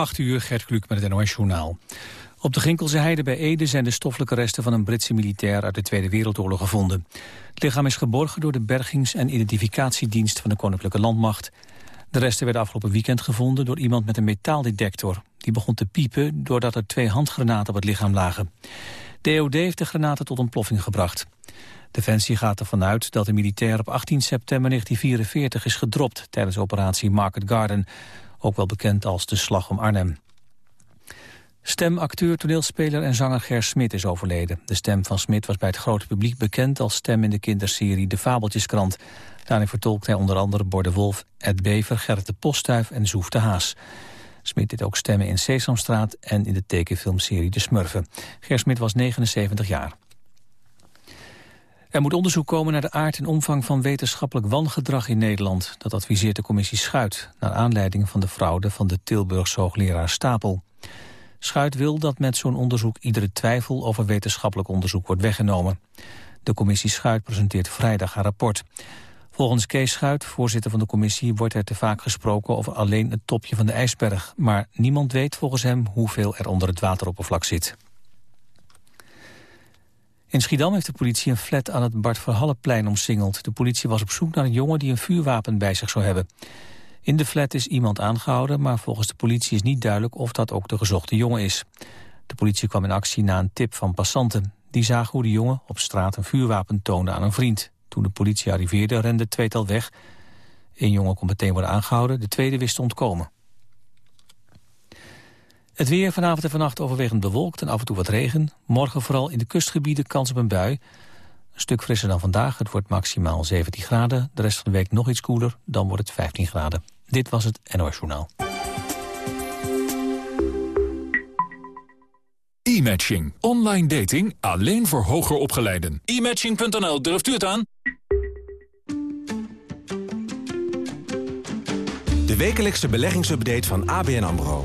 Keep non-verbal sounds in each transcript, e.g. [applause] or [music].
8 uur, Gert Kluk met het NOS Journaal. Op de Ginkelse Heide bij Ede zijn de stoffelijke resten van een Britse militair uit de Tweede Wereldoorlog gevonden. Het lichaam is geborgen door de Bergings- en Identificatiedienst van de Koninklijke Landmacht. De resten werden afgelopen weekend gevonden door iemand met een metaaldetector. Die begon te piepen doordat er twee handgranaten op het lichaam lagen. De EOD heeft de granaten tot ontploffing gebracht. Defensie gaat ervan uit dat de militair op 18 september 1944 is gedropt tijdens operatie Market Garden, ook wel bekend als de Slag om Arnhem. Stem, acteur, toneelspeler en zanger Ger Smit is overleden. De stem van Smit was bij het grote publiek bekend als stem in de kinderserie De Fabeltjeskrant. Daarin vertolkt hij onder andere Borde Wolf, Ed Bever, Gerrit de Postduif en Zoef de Haas. Smit deed ook stemmen in Sesamstraat en in de tekenfilmserie De Smurfen. Ger Smit was 79 jaar. Er moet onderzoek komen naar de aard en omvang van wetenschappelijk wangedrag in Nederland. Dat adviseert de commissie Schuit, naar aanleiding van de fraude van de Tilburgse hoogleraar Stapel. Schuit wil dat met zo'n onderzoek iedere twijfel over wetenschappelijk onderzoek wordt weggenomen. De commissie Schuit presenteert vrijdag haar rapport. Volgens Kees Schuit, voorzitter van de commissie, wordt er te vaak gesproken over alleen het topje van de ijsberg. Maar niemand weet volgens hem hoeveel er onder het wateroppervlak zit. In Schiedam heeft de politie een flat aan het Bart Verhalleplein omsingeld. De politie was op zoek naar een jongen die een vuurwapen bij zich zou hebben. In de flat is iemand aangehouden, maar volgens de politie is niet duidelijk of dat ook de gezochte jongen is. De politie kwam in actie na een tip van passanten. Die zagen hoe de jongen op straat een vuurwapen toonde aan een vriend. Toen de politie arriveerde rende het tweetal weg. Een jongen kon meteen worden aangehouden, de tweede wist te ontkomen. Het weer vanavond en vannacht overwegend bewolkt en af en toe wat regen. Morgen vooral in de kustgebieden kans op een bui. Een stuk frisser dan vandaag, het wordt maximaal 17 graden. De rest van de week nog iets koeler, dan wordt het 15 graden. Dit was het NOS Journaal. E-matching. Online dating alleen voor hoger opgeleiden. E-matching.nl, durft u het aan? De wekelijkse beleggingsupdate van ABN AMRO.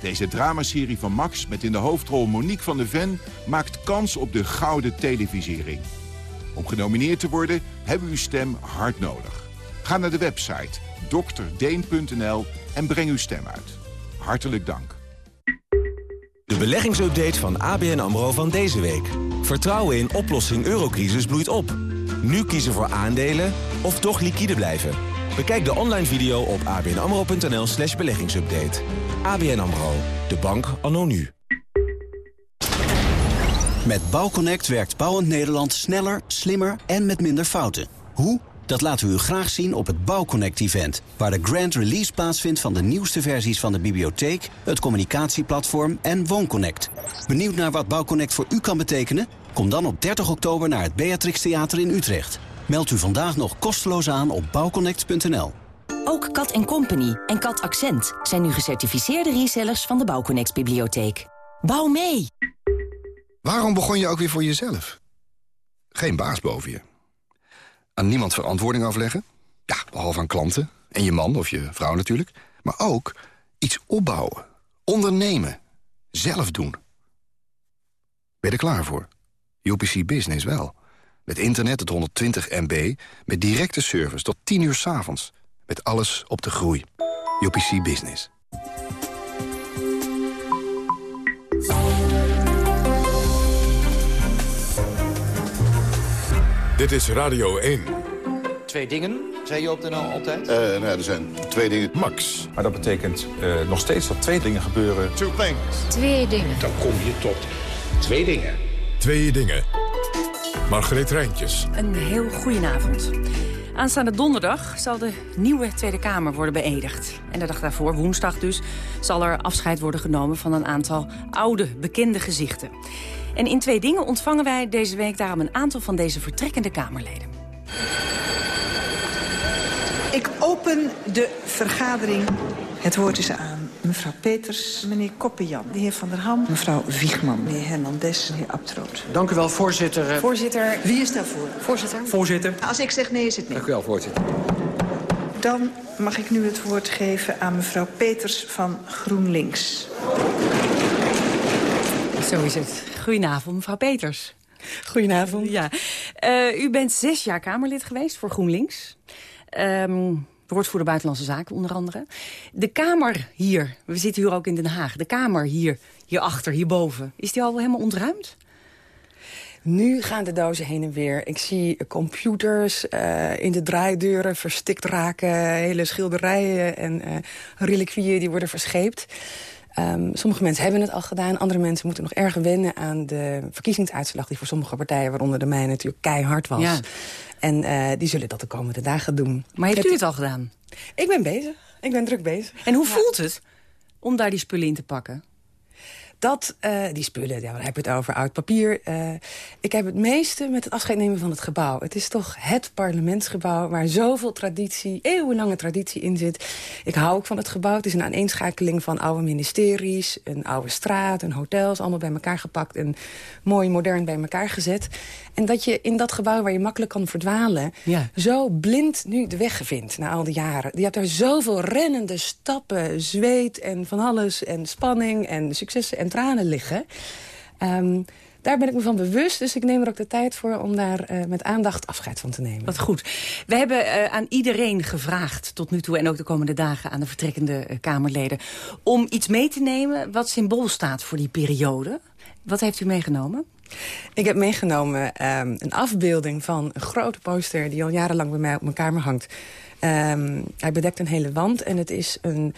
Deze dramaserie van Max met in de hoofdrol Monique van de Ven... maakt kans op de gouden televisiering. Om genomineerd te worden hebben we uw stem hard nodig. Ga naar de website drdeen.nl en breng uw stem uit. Hartelijk dank. De beleggingsupdate van ABN AMRO van deze week. Vertrouwen in oplossing eurocrisis bloeit op. Nu kiezen voor aandelen of toch liquide blijven. Bekijk de online video op abnamro.nl slash beleggingsupdate. ABN AMRO, de bank anno nu. Met Bouwconnect werkt Bouwend Nederland sneller, slimmer en met minder fouten. Hoe? Dat laten we u graag zien op het Bouwconnect-event... waar de grand release plaatsvindt van de nieuwste versies van de bibliotheek... het communicatieplatform en WoonConnect. Benieuwd naar wat Bouwconnect voor u kan betekenen? Kom dan op 30 oktober naar het Beatrix Theater in Utrecht. Meld u vandaag nog kosteloos aan op bouwconnect.nl. Ook Kat Company en Kat Accent zijn nu gecertificeerde resellers van de Bouwconnect bibliotheek. Bouw mee! Waarom begon je ook weer voor jezelf? Geen baas boven je. Aan niemand verantwoording afleggen? Ja, behalve aan klanten. En je man of je vrouw natuurlijk. Maar ook iets opbouwen. Ondernemen. Zelf doen. Ben je er klaar voor? UPC Business wel. Met internet tot 120 MB. Met directe service tot 10 uur s avonds. Met alles op de groei. UPC Business. Dit is Radio 1. Twee dingen, zei je op de NL altijd? Uh, nou, er zijn twee dingen. Max. Maar dat betekent uh, nog steeds dat twee dingen gebeuren. Two things. Twee dingen. Dan kom je tot twee dingen. Twee dingen. Margreet Rijntjes. Een heel goedenavond. Aanstaande donderdag zal de nieuwe Tweede Kamer worden beëdigd. En de dag daarvoor, woensdag dus, zal er afscheid worden genomen... van een aantal oude, bekende gezichten. En in Twee Dingen ontvangen wij deze week daarom een aantal van deze vertrekkende Kamerleden. Ik open de vergadering. Het woord is aan mevrouw Peters, meneer Koppenjan, de heer Van der Ham... mevrouw Wiegman, meneer Hernandez, de heer Abtroot. Dank u wel, voorzitter. Voorzitter, wie is daarvoor? Voorzitter? Voorzitter. Als ik zeg nee, is het nee. Dank u wel, voorzitter. Dan mag ik nu het woord geven aan mevrouw Peters van GroenLinks. Zo is het. Goedenavond, mevrouw Peters. Goedenavond. Ja. Uh, u bent zes jaar Kamerlid geweest voor GroenLinks. Um, woordvoerder Buitenlandse Zaken onder andere. De Kamer hier, we zitten hier ook in Den Haag. De Kamer hier, hierachter, hierboven. Is die al helemaal ontruimd? Nu gaan de dozen heen en weer. Ik zie computers uh, in de draaideuren verstikt raken. Hele schilderijen en uh, reliquieën die worden verscheept. Um, sommige mensen hebben het al gedaan. Andere mensen moeten nog erg wennen aan de verkiezingsuitslag... die voor sommige partijen, waaronder de mijne, natuurlijk keihard was. Ja. En uh, die zullen dat de komende dagen doen. Maar heeft u het al gedaan? Ik ben bezig. Ik ben druk bezig. En hoe ja. voelt het om daar die spullen in te pakken? Dat, uh, die spullen, ja, waar heb je het over? Oud papier. Uh, ik heb het meeste met het afscheid nemen van het gebouw. Het is toch het parlementsgebouw waar zoveel traditie, eeuwenlange traditie in zit. Ik hou ook van het gebouw. Het is een aaneenschakeling van oude ministeries, een oude straat, een hotels. Allemaal bij elkaar gepakt en mooi modern bij elkaar gezet. En dat je in dat gebouw waar je makkelijk kan verdwalen... Ja. zo blind nu de weg vindt na al die jaren. Je hebt daar zoveel rennende stappen, zweet en van alles... en spanning en successen en tranen liggen. Um, daar ben ik me van bewust, dus ik neem er ook de tijd voor... om daar uh, met aandacht afscheid van te nemen. Wat goed. We hebben uh, aan iedereen gevraagd tot nu toe... en ook de komende dagen aan de vertrekkende uh, Kamerleden... om iets mee te nemen wat symbool staat voor die periode. Wat heeft u meegenomen? Ik heb meegenomen um, een afbeelding van een grote poster... die al jarenlang bij mij op mijn kamer hangt. Um, hij bedekt een hele wand en het is een,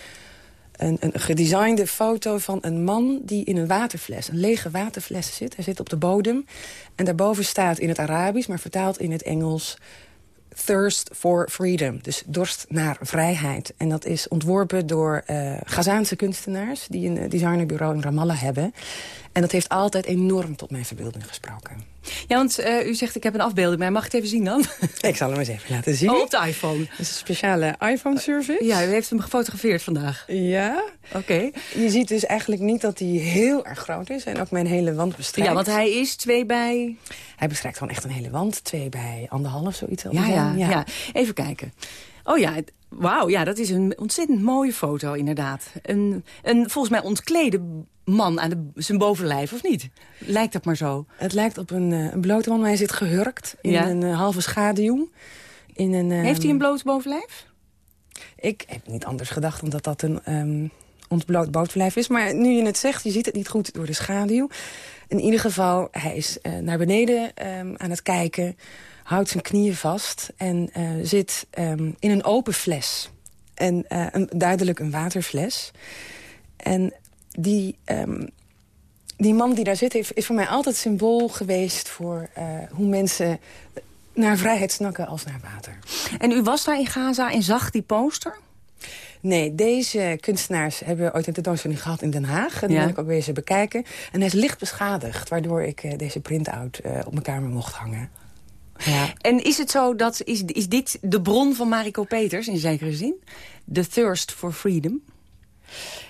een, een gedesignde foto van een man... die in een waterfles, een lege waterfles zit. Hij zit op de bodem en daarboven staat in het Arabisch... maar vertaald in het Engels thirst for freedom. Dus dorst naar vrijheid. En dat is ontworpen door uh, Gazaanse kunstenaars... die een designerbureau in Ramallah hebben. En dat heeft altijd enorm tot mijn verbeelding gesproken. Ja, want uh, u zegt ik heb een afbeelding, maar mag ik het even zien dan? [laughs] Ik zal hem eens even laten zien. Oh, op de iPhone. Dat is een speciale iPhone-service. Ja, u heeft hem gefotografeerd vandaag. Ja. Oké. Okay. Je ziet dus eigenlijk niet dat hij heel erg groot is en ook mijn hele wand bestrijkt. Ja, want hij is twee bij... Hij bestrijkt gewoon echt een hele wand. Twee bij anderhalf, zoiets. Ja, ja, ja, ja. Even kijken. Oh ja, wauw, ja, dat is een ontzettend mooie foto inderdaad. Een, een volgens mij ontklede man aan de, zijn bovenlijf, of niet? Lijkt dat maar zo? Het lijkt op een, uh, een blote man, maar hij zit gehurkt in ja. een uh, halve schaduw. In een, um... Heeft hij een bloot bovenlijf? Ik heb niet anders gedacht dan dat dat een um, ontbloot bovenlijf is. Maar nu je het zegt, je ziet het niet goed door de schaduw. In ieder geval, hij is uh, naar beneden um, aan het kijken... houdt zijn knieën vast en zit in een open fles. En een, duidelijk een waterfles. En die, um, die man die daar zit, is, is voor mij altijd symbool geweest... voor uh, hoe mensen naar vrijheid snakken als naar water. En u was daar in Gaza en zag die poster? Nee, deze kunstenaars hebben ooit een tentoonstelling gehad in Den Haag. En die ja. ben ik ook wezen bekijken. En hij is licht beschadigd, waardoor ik uh, deze print-out uh, op mijn kamer mocht hangen. Ja. En is het zo dat, is, is dit de bron van Mariko Peters in zekere zin? The thirst for freedom?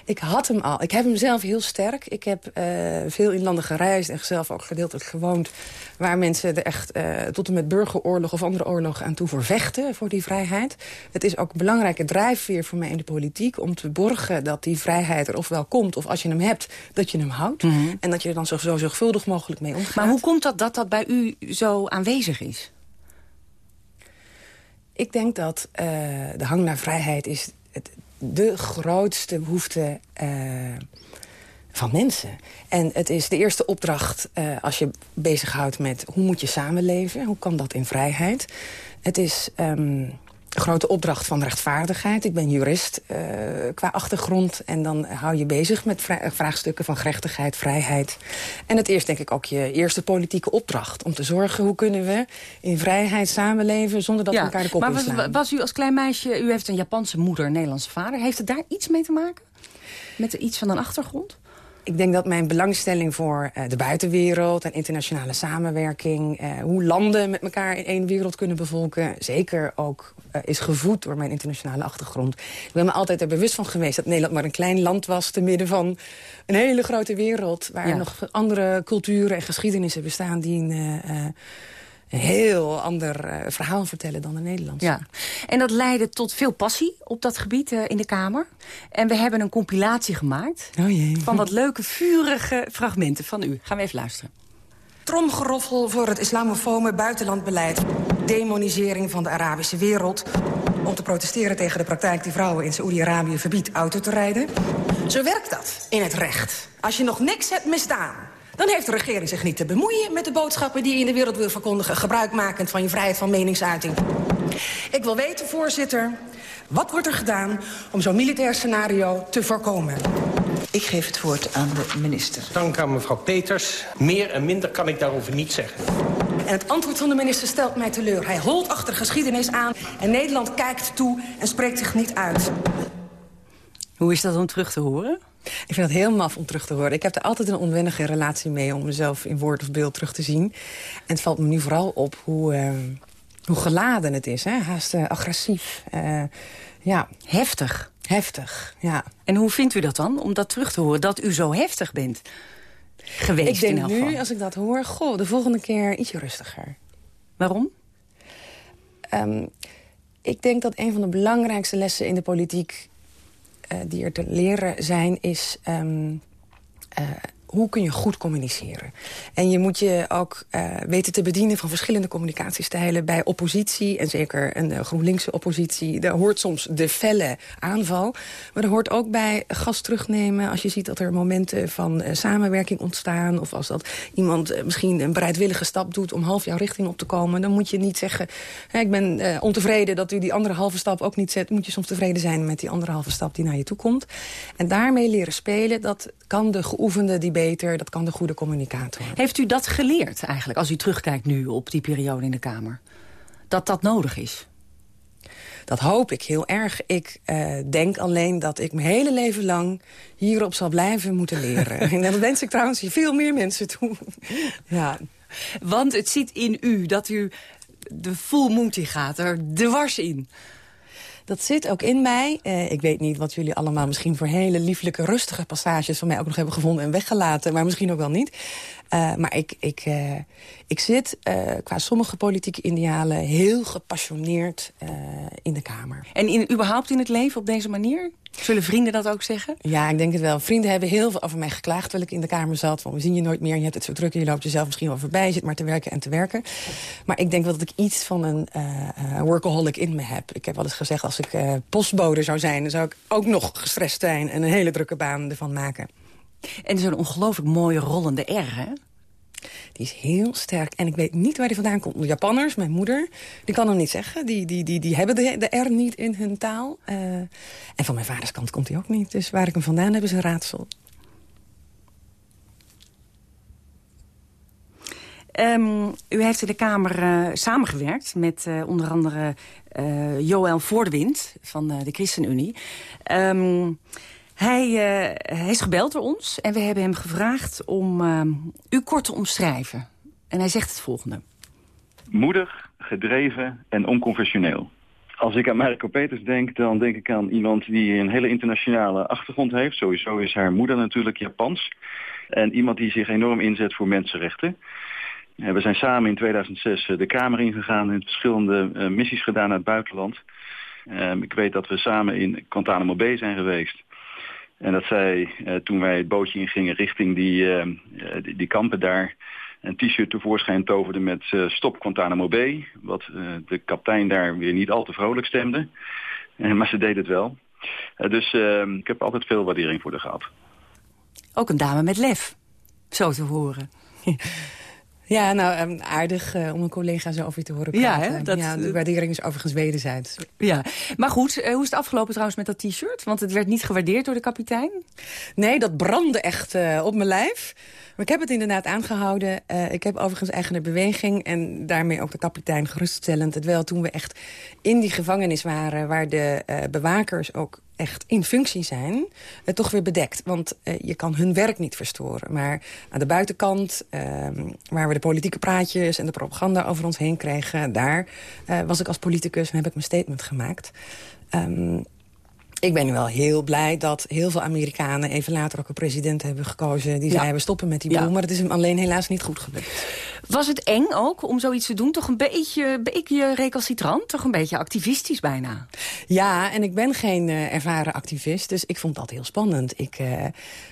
Ik had hem al. Ik heb hem zelf heel sterk. Ik heb uh, veel in landen gereisd en zelf ook gedeeltelijk gewoond... waar mensen er echt uh, tot en met burgeroorlog of andere oorlogen aan toe voor vechten... voor die vrijheid. Het is ook een belangrijke drijfveer voor mij in de politiek... om te borgen dat die vrijheid er ofwel komt... of als je hem hebt, dat je hem houdt. Mm -hmm. En dat je er dan zo, zo zorgvuldig mogelijk mee omgaat. Maar hoe komt dat dat dat bij u zo aanwezig is? Ik denk dat uh, de hang naar vrijheid is... Het, de grootste behoefte uh, van mensen. En het is de eerste opdracht uh, als je bezighoudt met... hoe moet je samenleven, hoe kan dat in vrijheid. Het is een grote opdracht van rechtvaardigheid. Ik ben jurist uh, qua achtergrond. En dan hou je bezig met vraagstukken van gerechtigheid, vrijheid. En het is denk ik ook je eerste politieke opdracht. Om te zorgen hoe kunnen we in vrijheid samenleven... zonder dat ja, we elkaar de kop Maar was, was, u als klein meisje... U heeft een Japanse moeder, een Nederlandse vader. Heeft het daar iets mee te maken? Met iets van een achtergrond? Ik denk dat mijn belangstelling voor uh, de buitenwereld... en internationale samenwerking... Uh, hoe landen met elkaar in één wereld kunnen bevolken... zeker ook uh, is gevoed door mijn internationale achtergrond. Ik ben me altijd er bewust van geweest dat Nederland maar een klein land was... te midden van een hele grote wereld... waar ja. nog andere culturen en geschiedenissen bestaan... die een heel ander uh, verhaal vertellen dan de Nederlandse. Ja. En dat leidde tot veel passie op dat gebied uh, in de Kamer. En we hebben een compilatie gemaakt oh jee. van wat leuke, vurige fragmenten van u. Gaan we even luisteren. Tromgeroffel voor het islamofome buitenlandbeleid. Demonisering van de Arabische wereld. Om te protesteren tegen de praktijk die vrouwen in Saoedi-Arabië verbiedt auto te rijden. Zo werkt dat in het recht. Als je nog niks hebt misdaan, dan heeft de regering zich niet te bemoeien met de boodschappen die je in de wereld wil verkondigen, gebruikmakend van je vrijheid van meningsuiting. Ik wil weten, voorzitter, wat wordt er gedaan om zo'n militair scenario te voorkomen? Ik geef het woord aan de minister. Dank aan mevrouw Peters. Meer en minder kan ik daarover niet zeggen. En het antwoord van de minister stelt mij teleur. Hij holt achter geschiedenis aan en Nederland kijkt toe en spreekt zich niet uit. Hoe is dat om terug te horen? Ik vind het heel maf om terug te horen. Ik heb er altijd een onwennige relatie mee om mezelf in woord of beeld terug te zien. En het valt me nu vooral op hoe, uh, hoe geladen het is. Hè? Haast uh, agressief. Uh, ja. Heftig. Heftig, ja. En hoe vindt u dat dan, om dat terug te horen, dat u zo heftig bent geweest Ik denk in nu, als ik dat hoor, goh, de volgende keer ietsje rustiger. Waarom? Um, ik denk dat een van de belangrijkste lessen in de politiek die er te leren zijn, is... Um, uh, hoe kun je goed communiceren? En je moet je ook uh, weten te bedienen van verschillende communicatiestijlen... bij oppositie, en zeker een uh, GroenLinkse oppositie. Daar hoort soms de felle aanval. Maar er hoort ook bij gas terugnemen... als je ziet dat er momenten van uh, samenwerking ontstaan... of als dat iemand misschien een bereidwillige stap doet... om half jouw richting op te komen... dan moet je niet zeggen... ik ben ontevreden dat u die andere halve stap ook niet zet. Moet je soms tevreden zijn met die andere halve stap die naar je toe komt. En daarmee leren spelen, dat kan de geoefende die beter, dat kan de goede communicator. Heeft u dat geleerd eigenlijk, als u terugkijkt nu op die periode in de Kamer? Dat dat nodig is? Dat hoop ik heel erg. Ik uh, denk alleen dat ik mijn hele leven lang hierop zal blijven moeten leren. [laughs] en dat wens ik trouwens veel meer mensen toe. ja. Want het zit in u dat u de full moontie gaat, er dwars in. Dat zit ook in mij. Uh, ik weet niet wat jullie allemaal misschien voor hele lieflijke, rustige passages van mij ook nog hebben gevonden en weggelaten. Maar misschien ook wel niet. Uh, maar ik, ik, uh, ik zit qua sommige politieke idealen heel gepassioneerd in de Kamer. En in, überhaupt in het leven op deze manier? Zullen vrienden dat ook zeggen? Ja, ik denk het wel. Vrienden hebben heel veel over mij geklaagd terwijl ik in de Kamer zat. Van, we zien je nooit meer, je hebt het zo druk en je loopt jezelf misschien wel voorbij. Je zit maar te werken en te werken. Maar ik denk wel dat ik iets van een workaholic in me heb. Ik heb wel eens gezegd, als ik postbode zou zijn... dan zou ik ook nog gestrest zijn en een hele drukke baan ervan maken. En zo'n ongelooflijk mooie rollende R, hè? Die is heel sterk. En ik weet niet waar die vandaan komt. De Japanners, mijn moeder, die kan hem niet zeggen. Die, die, die, die hebben de, de R niet in hun taal. Uh, en van mijn vaders kant komt hij ook niet. Dus waar ik hem vandaan heb is een raadsel. Um, u heeft in de Kamer uh, samengewerkt met uh, onder andere Joël Voordewind van de ChristenUnie. Um, hij, uh, is gebeld door ons en we hebben hem gevraagd om uh, u kort te omschrijven. En hij zegt het volgende. Moedig, gedreven en onconventioneel. Als ik aan Mariko Peters denk, dan denk ik aan iemand die een hele internationale achtergrond heeft. Sowieso is haar moeder natuurlijk Japans. En iemand die zich enorm inzet voor mensenrechten. We zijn samen in 2006 de Kamer ingegaan en verschillende missies gedaan naar het buitenland. ik weet dat we samen in Guantanamo Bay zijn geweest. En dat zij, uh, toen wij het bootje ingingen richting die, uh, die, die, kampen daar... een t-shirt tevoorschijn toverde met Stop Guantanamo Bay. Wat de kapitein daar weer niet al te vrolijk stemde. maar ze deed het wel. dus ik heb altijd veel waardering voor haar gehad. Ook een dame met lef, zo te horen. [laughs] Ja, nou, um, aardig uh, om een collega zo over je te horen praten. Ja, hè? Dat, ja, de waardering is overigens wederzijds. Ja, maar goed, uh, hoe is het afgelopen trouwens met dat t-shirt? Want het werd niet gewaardeerd door de kapitein? Nee, dat brandde echt uh, op mijn lijf. Maar ik heb het inderdaad aangehouden. ik heb overigens eigene beweging en daarmee ook de kapitein geruststellend. Terwijl toen we echt in die gevangenis waren... waar de bewakers ook echt in functie zijn, uh, toch weer bedekt. Want uh, je kan hun werk niet verstoren. Maar aan de buitenkant, uh, waar we de politieke praatjes en de propaganda over ons heen kregen... daar was ik als politicus en heb ik mijn statement gemaakt. Um, ik ben nu wel heel blij dat heel veel Amerikanen... even later ook een president hebben gekozen... die ja. zei, we stoppen met die boel. Ja. Maar het is hem alleen helaas niet goed gelukt. Was het eng ook om zoiets te doen? Toch een beetje, beetje recalcitrant? Toch een beetje activistisch bijna? Ja, en ik ben geen uh, ervaren activist. Dus ik vond dat heel spannend. Ik uh,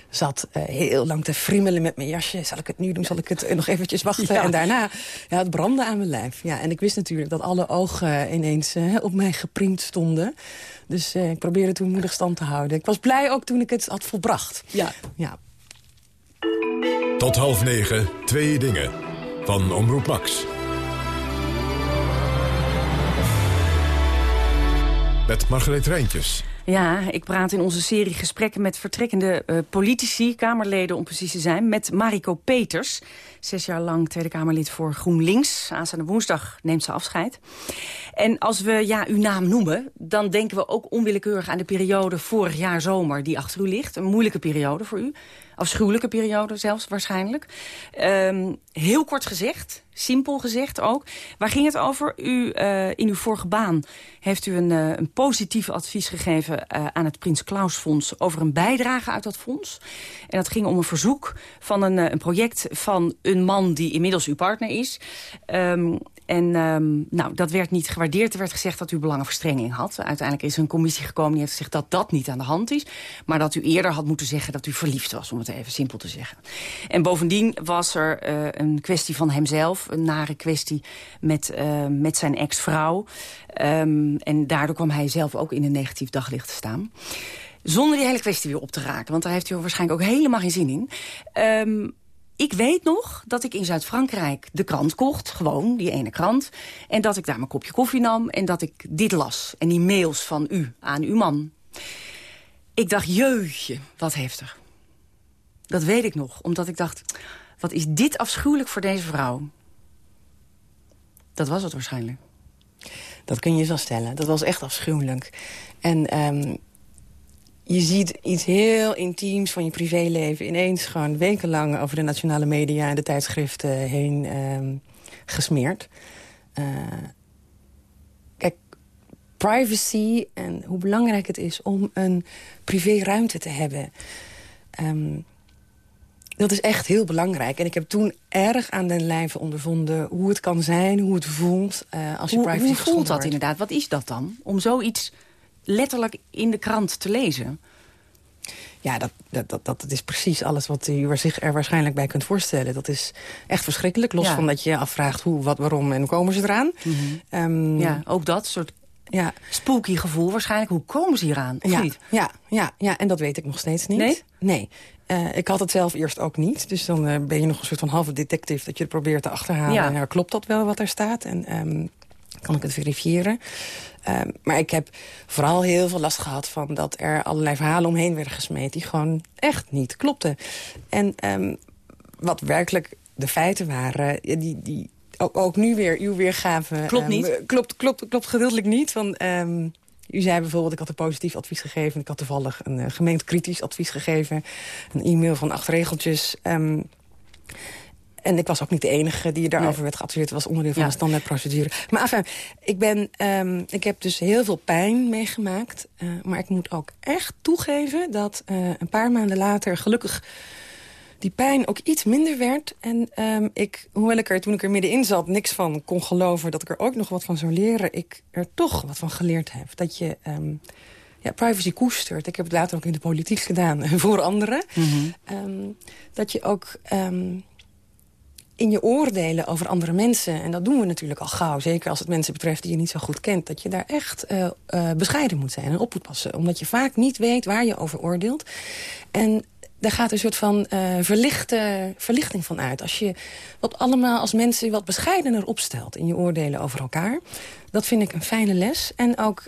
zat uh, heel lang te friemelen met mijn jasje. Zal ik het nu doen? Zal ik het nog eventjes wachten? Ja. En daarna, ja, het brandde aan mijn lijf. Ja, en ik wist natuurlijk dat alle ogen ineens op mij gepriemd stonden. Dus uh, ik probeerde toen moedig stand te houden. Ik was blij ook toen ik het had volbracht. Ja. ja. Tot half negen, twee dingen. Van Omroep Max. Met Margreet Rijntjes. Ja, ik praat in onze serie gesprekken met vertrekkende uh, politici, Kamerleden om precies te zijn, met Mariko Peters. Zes jaar lang Tweede Kamerlid voor GroenLinks. Aanstaande woensdag neemt ze afscheid. En als we ja, uw naam noemen, dan denken we ook onwillekeurig aan de periode vorig jaar zomer die achter u ligt. Een moeilijke periode voor u. Afschuwelijke periode zelfs waarschijnlijk. Um, heel kort gezegd, simpel gezegd ook. Waar ging het over? U, uh, in uw vorige baan heeft u een, uh, een positief advies gegeven uh, aan het Prins Klaus Fonds over een bijdrage uit dat fonds. En dat ging om een verzoek van een, een project van een man die inmiddels uw partner is. Um, en um, nou, dat werd niet gewaardeerd. Er werd gezegd dat u belangenverstrenging had. Uiteindelijk is een commissie gekomen die heeft gezegd dat dat niet aan de hand is. Maar dat u eerder had moeten zeggen dat u verliefd was, om het even simpel te zeggen. En bovendien was er uh, een kwestie van hemzelf. Een nare kwestie met, uh, met zijn ex-vrouw. Um, en daardoor kwam hij zelf ook in een negatief daglicht te staan. Zonder die hele kwestie weer op te raken. Want daar heeft u waarschijnlijk ook helemaal geen zin in. Um, ik weet nog dat ik in Zuid-Frankrijk de krant kocht. Gewoon, die ene krant. En dat ik daar mijn kopje koffie nam. En dat ik dit las. En die mails van u aan uw man. Ik dacht, jeutje, wat heftig. Dat weet ik nog. Omdat ik dacht, wat is dit afschuwelijk voor deze vrouw. Dat was het waarschijnlijk. Dat kun je zo stellen. Dat was echt afschuwelijk. En um, je ziet iets heel intiems van je privéleven... ineens gewoon wekenlang over de nationale media en de tijdschriften heen uh, gesmeerd. Uh, kijk, privacy en hoe belangrijk het is om een privéruimte te hebben... Um, dat is echt heel belangrijk. En ik heb toen erg aan den lijve ondervonden hoe het kan zijn, hoe het voelt uh, als je hoe, privacy Hoe voelt dat wordt. inderdaad? Wat is dat dan? Om zoiets letterlijk in de krant te lezen? Ja, dat, dat, dat, dat is precies alles wat u zich er waarschijnlijk bij kunt voorstellen. Dat is echt verschrikkelijk. Los Ja. van dat je afvraagt hoe, wat, waarom en hoe komen ze eraan. Ehm, Ja, ook dat soort ja. spooky gevoel waarschijnlijk. Hoe komen ze hieraan? Of Ja, niet? ja, ja, ja, en dat weet ik nog steeds niet. Nee? Nee. Eh, ik had het zelf eerst ook niet. Dus dan eh, ben je nog een soort van halve detective... dat je probeert te achterhalen. Ja. En, klopt dat wel wat er staat? En ehm, kan ik het verifiëren? Ehm, maar ik heb vooral heel veel last gehad van dat er allerlei verhalen omheen werden gesmeed... die gewoon echt niet klopten. En ehm, wat werkelijk de feiten waren... die, die ook, ook nu weer uw weergave... Klopt ehm, niet? klopt, klopt, klopt gedeeltelijk niet. Want ehm, u zei bijvoorbeeld, ik had een positief advies gegeven. Ik had toevallig een uh, gemeend kritisch advies gegeven. Een e-mail van acht regeltjes. En ik was ook niet de enige die daarover werd geadviseerd. Het was onderdeel van Ja. de standaardprocedure. Maar enfin, ik, ben, ehm, ik heb dus heel veel pijn meegemaakt. Eh, maar ik moet ook echt toegeven dat eh, een paar maanden later... gelukkig die pijn ook iets minder werd. En ehm, ik, hoewel ik er toen ik er middenin zat niks van kon geloven... dat ik er ook nog wat van zou leren, ik er toch wat van geleerd heb. Dat je ehm, ja, privacy koestert. Ik heb het later ook in de politiek gedaan [laughs] voor anderen. Ehm, dat je ook in je oordelen over andere mensen... en dat doen we natuurlijk al gauw, zeker als het mensen betreft die je niet zo goed kent... dat je daar echt eh, eh, bescheiden moet zijn en op moet passen. Omdat je vaak niet weet waar je over oordeelt. En daar gaat een soort van eh, verlichte, verlichting van uit. Als je wat allemaal als mensen wat bescheidener opstelt... in je oordelen over elkaar. Dat vind ik een fijne les. En ook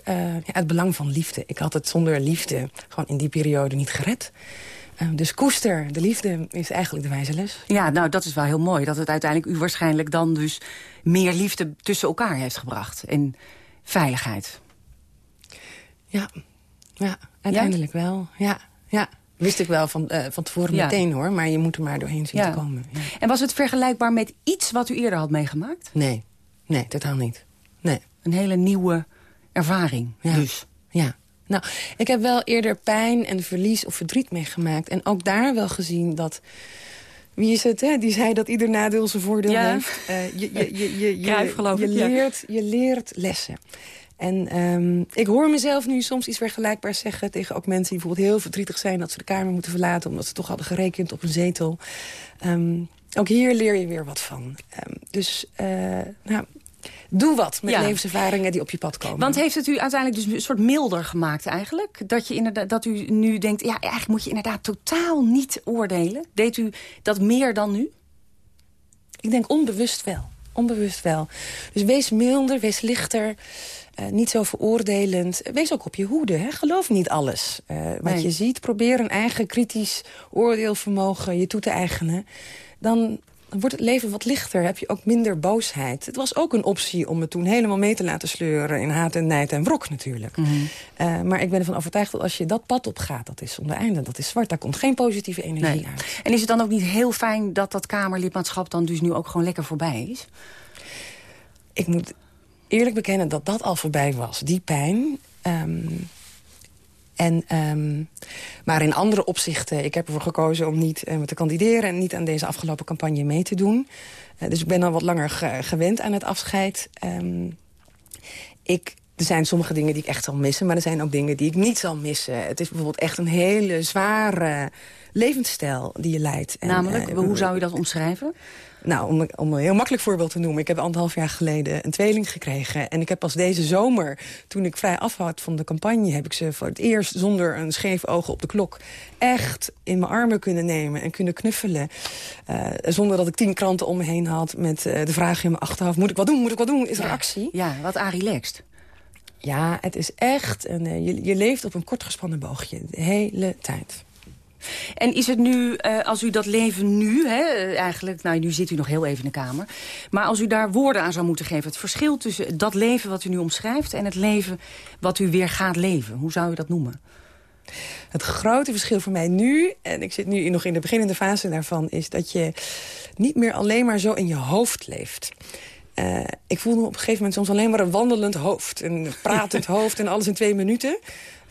het belang van liefde. Ik had het zonder liefde gewoon in die periode niet gered. Eh, dus koester, de liefde is eigenlijk de wijze les. Ja, nou, dat is wel heel mooi. Dat het uiteindelijk u waarschijnlijk dan dus meer liefde tussen elkaar heeft gebracht. En veiligheid. Ja, Ja, uiteindelijk wel. Ja, ja. Wist ik wel van, uh, van tevoren Ja. meteen hoor, maar je moet er maar doorheen zien Ja. te komen. Ja. En was het vergelijkbaar met iets wat u eerder had meegemaakt? Nee, nee, totaal niet. Nee. Een hele nieuwe ervaring dus. Ja. Nou, ik heb wel eerder pijn en verlies of verdriet meegemaakt. En ook daar wel gezien dat... Wie is het, hè? Die zei dat ieder nadeel zijn voordeel Ja. heeft. Eh, je, je, je, je, [laughs] geloof je ik, ja. leert, je leert lessen. En ehm, ik hoor mezelf nu soms iets vergelijkbaars zeggen... tegen ook mensen die bijvoorbeeld heel verdrietig zijn... dat ze de kamer moeten verlaten omdat ze toch hadden gerekend op een zetel. Ehm, ook hier leer je weer wat van. Ehm, dus, eh, nou, doe wat met Ja. levenservaringen die op je pad komen. Want heeft het u uiteindelijk dus een soort milder gemaakt eigenlijk? Dat, je inderdaad, dat u nu denkt, ja, eigenlijk moet je inderdaad totaal niet oordelen. Deed u dat meer dan nu? Ik denk onbewust wel. Onbewust wel. Dus wees milder, wees lichter. eh, niet zo veroordelend. Wees ook op je hoede. Hè? Geloof niet alles eh, wat Nee. je ziet. Probeer een eigen kritisch oordeelvermogen je toe te eigenen. Dan wordt het leven wat lichter. Heb je ook minder boosheid. Het was ook een optie om me toen helemaal mee te laten sleuren... in haat en nijd en wrok natuurlijk. Eh, maar ik ben ervan overtuigd dat als je dat pad opgaat... dat is einde, dat is zwart. Daar komt geen positieve energie Nee. uit. En is het dan ook niet heel fijn dat dat Kamerlidmaatschap dan dus nu ook gewoon lekker voorbij is? ik moet eerlijk bekennen dat dat al voorbij was. Die pijn. Ehm, en, ehm, maar in andere opzichten, ik heb ervoor gekozen om niet eh, te kandideren... en niet aan deze afgelopen campagne mee te doen. Eh, dus ik ben al wat langer ge- gewend aan het afscheid. Ehm, ik, er zijn sommige dingen die ik echt zal missen... maar er zijn ook dingen die ik niet zal missen. Het is bijvoorbeeld echt een hele zware levensstijl die je leidt. En, Namelijk, eh, hoe zou u dat omschrijven? Nou, om, om een heel makkelijk voorbeeld te noemen. Ik heb anderhalf jaar geleden een tweeling gekregen. En ik heb pas deze zomer, toen ik vrij af had van de campagne... heb ik ze voor het eerst zonder een scheef oog op de klok... echt in mijn armen kunnen nemen en kunnen knuffelen. Eh, zonder dat ik tien kranten om me heen had met eh, de vraag in mijn achterhoofd... moet ik wat doen, moet ik wat doen, is er Ja. actie? Ja, wat relaxed. Ja, het is echt... Een, eh, je, je leeft op een kort gespannen boogje de hele tijd. En is het nu, eh, als u dat leven nu, hè, eh, eigenlijk... nou, nu zit u nog heel even in de Kamer... maar als u daar woorden aan zou moeten geven... het verschil tussen dat leven wat u nu omschrijft... en het leven wat u weer gaat leven, hoe zou u dat noemen? Het grote verschil voor mij nu, en ik zit nu nog in de beginnende fase daarvan... is dat je niet meer alleen maar zo in je hoofd leeft. Eh, ik voelde me op een gegeven moment soms alleen maar een wandelend hoofd. Een pratend [laughs] hoofd en alles in twee minuten.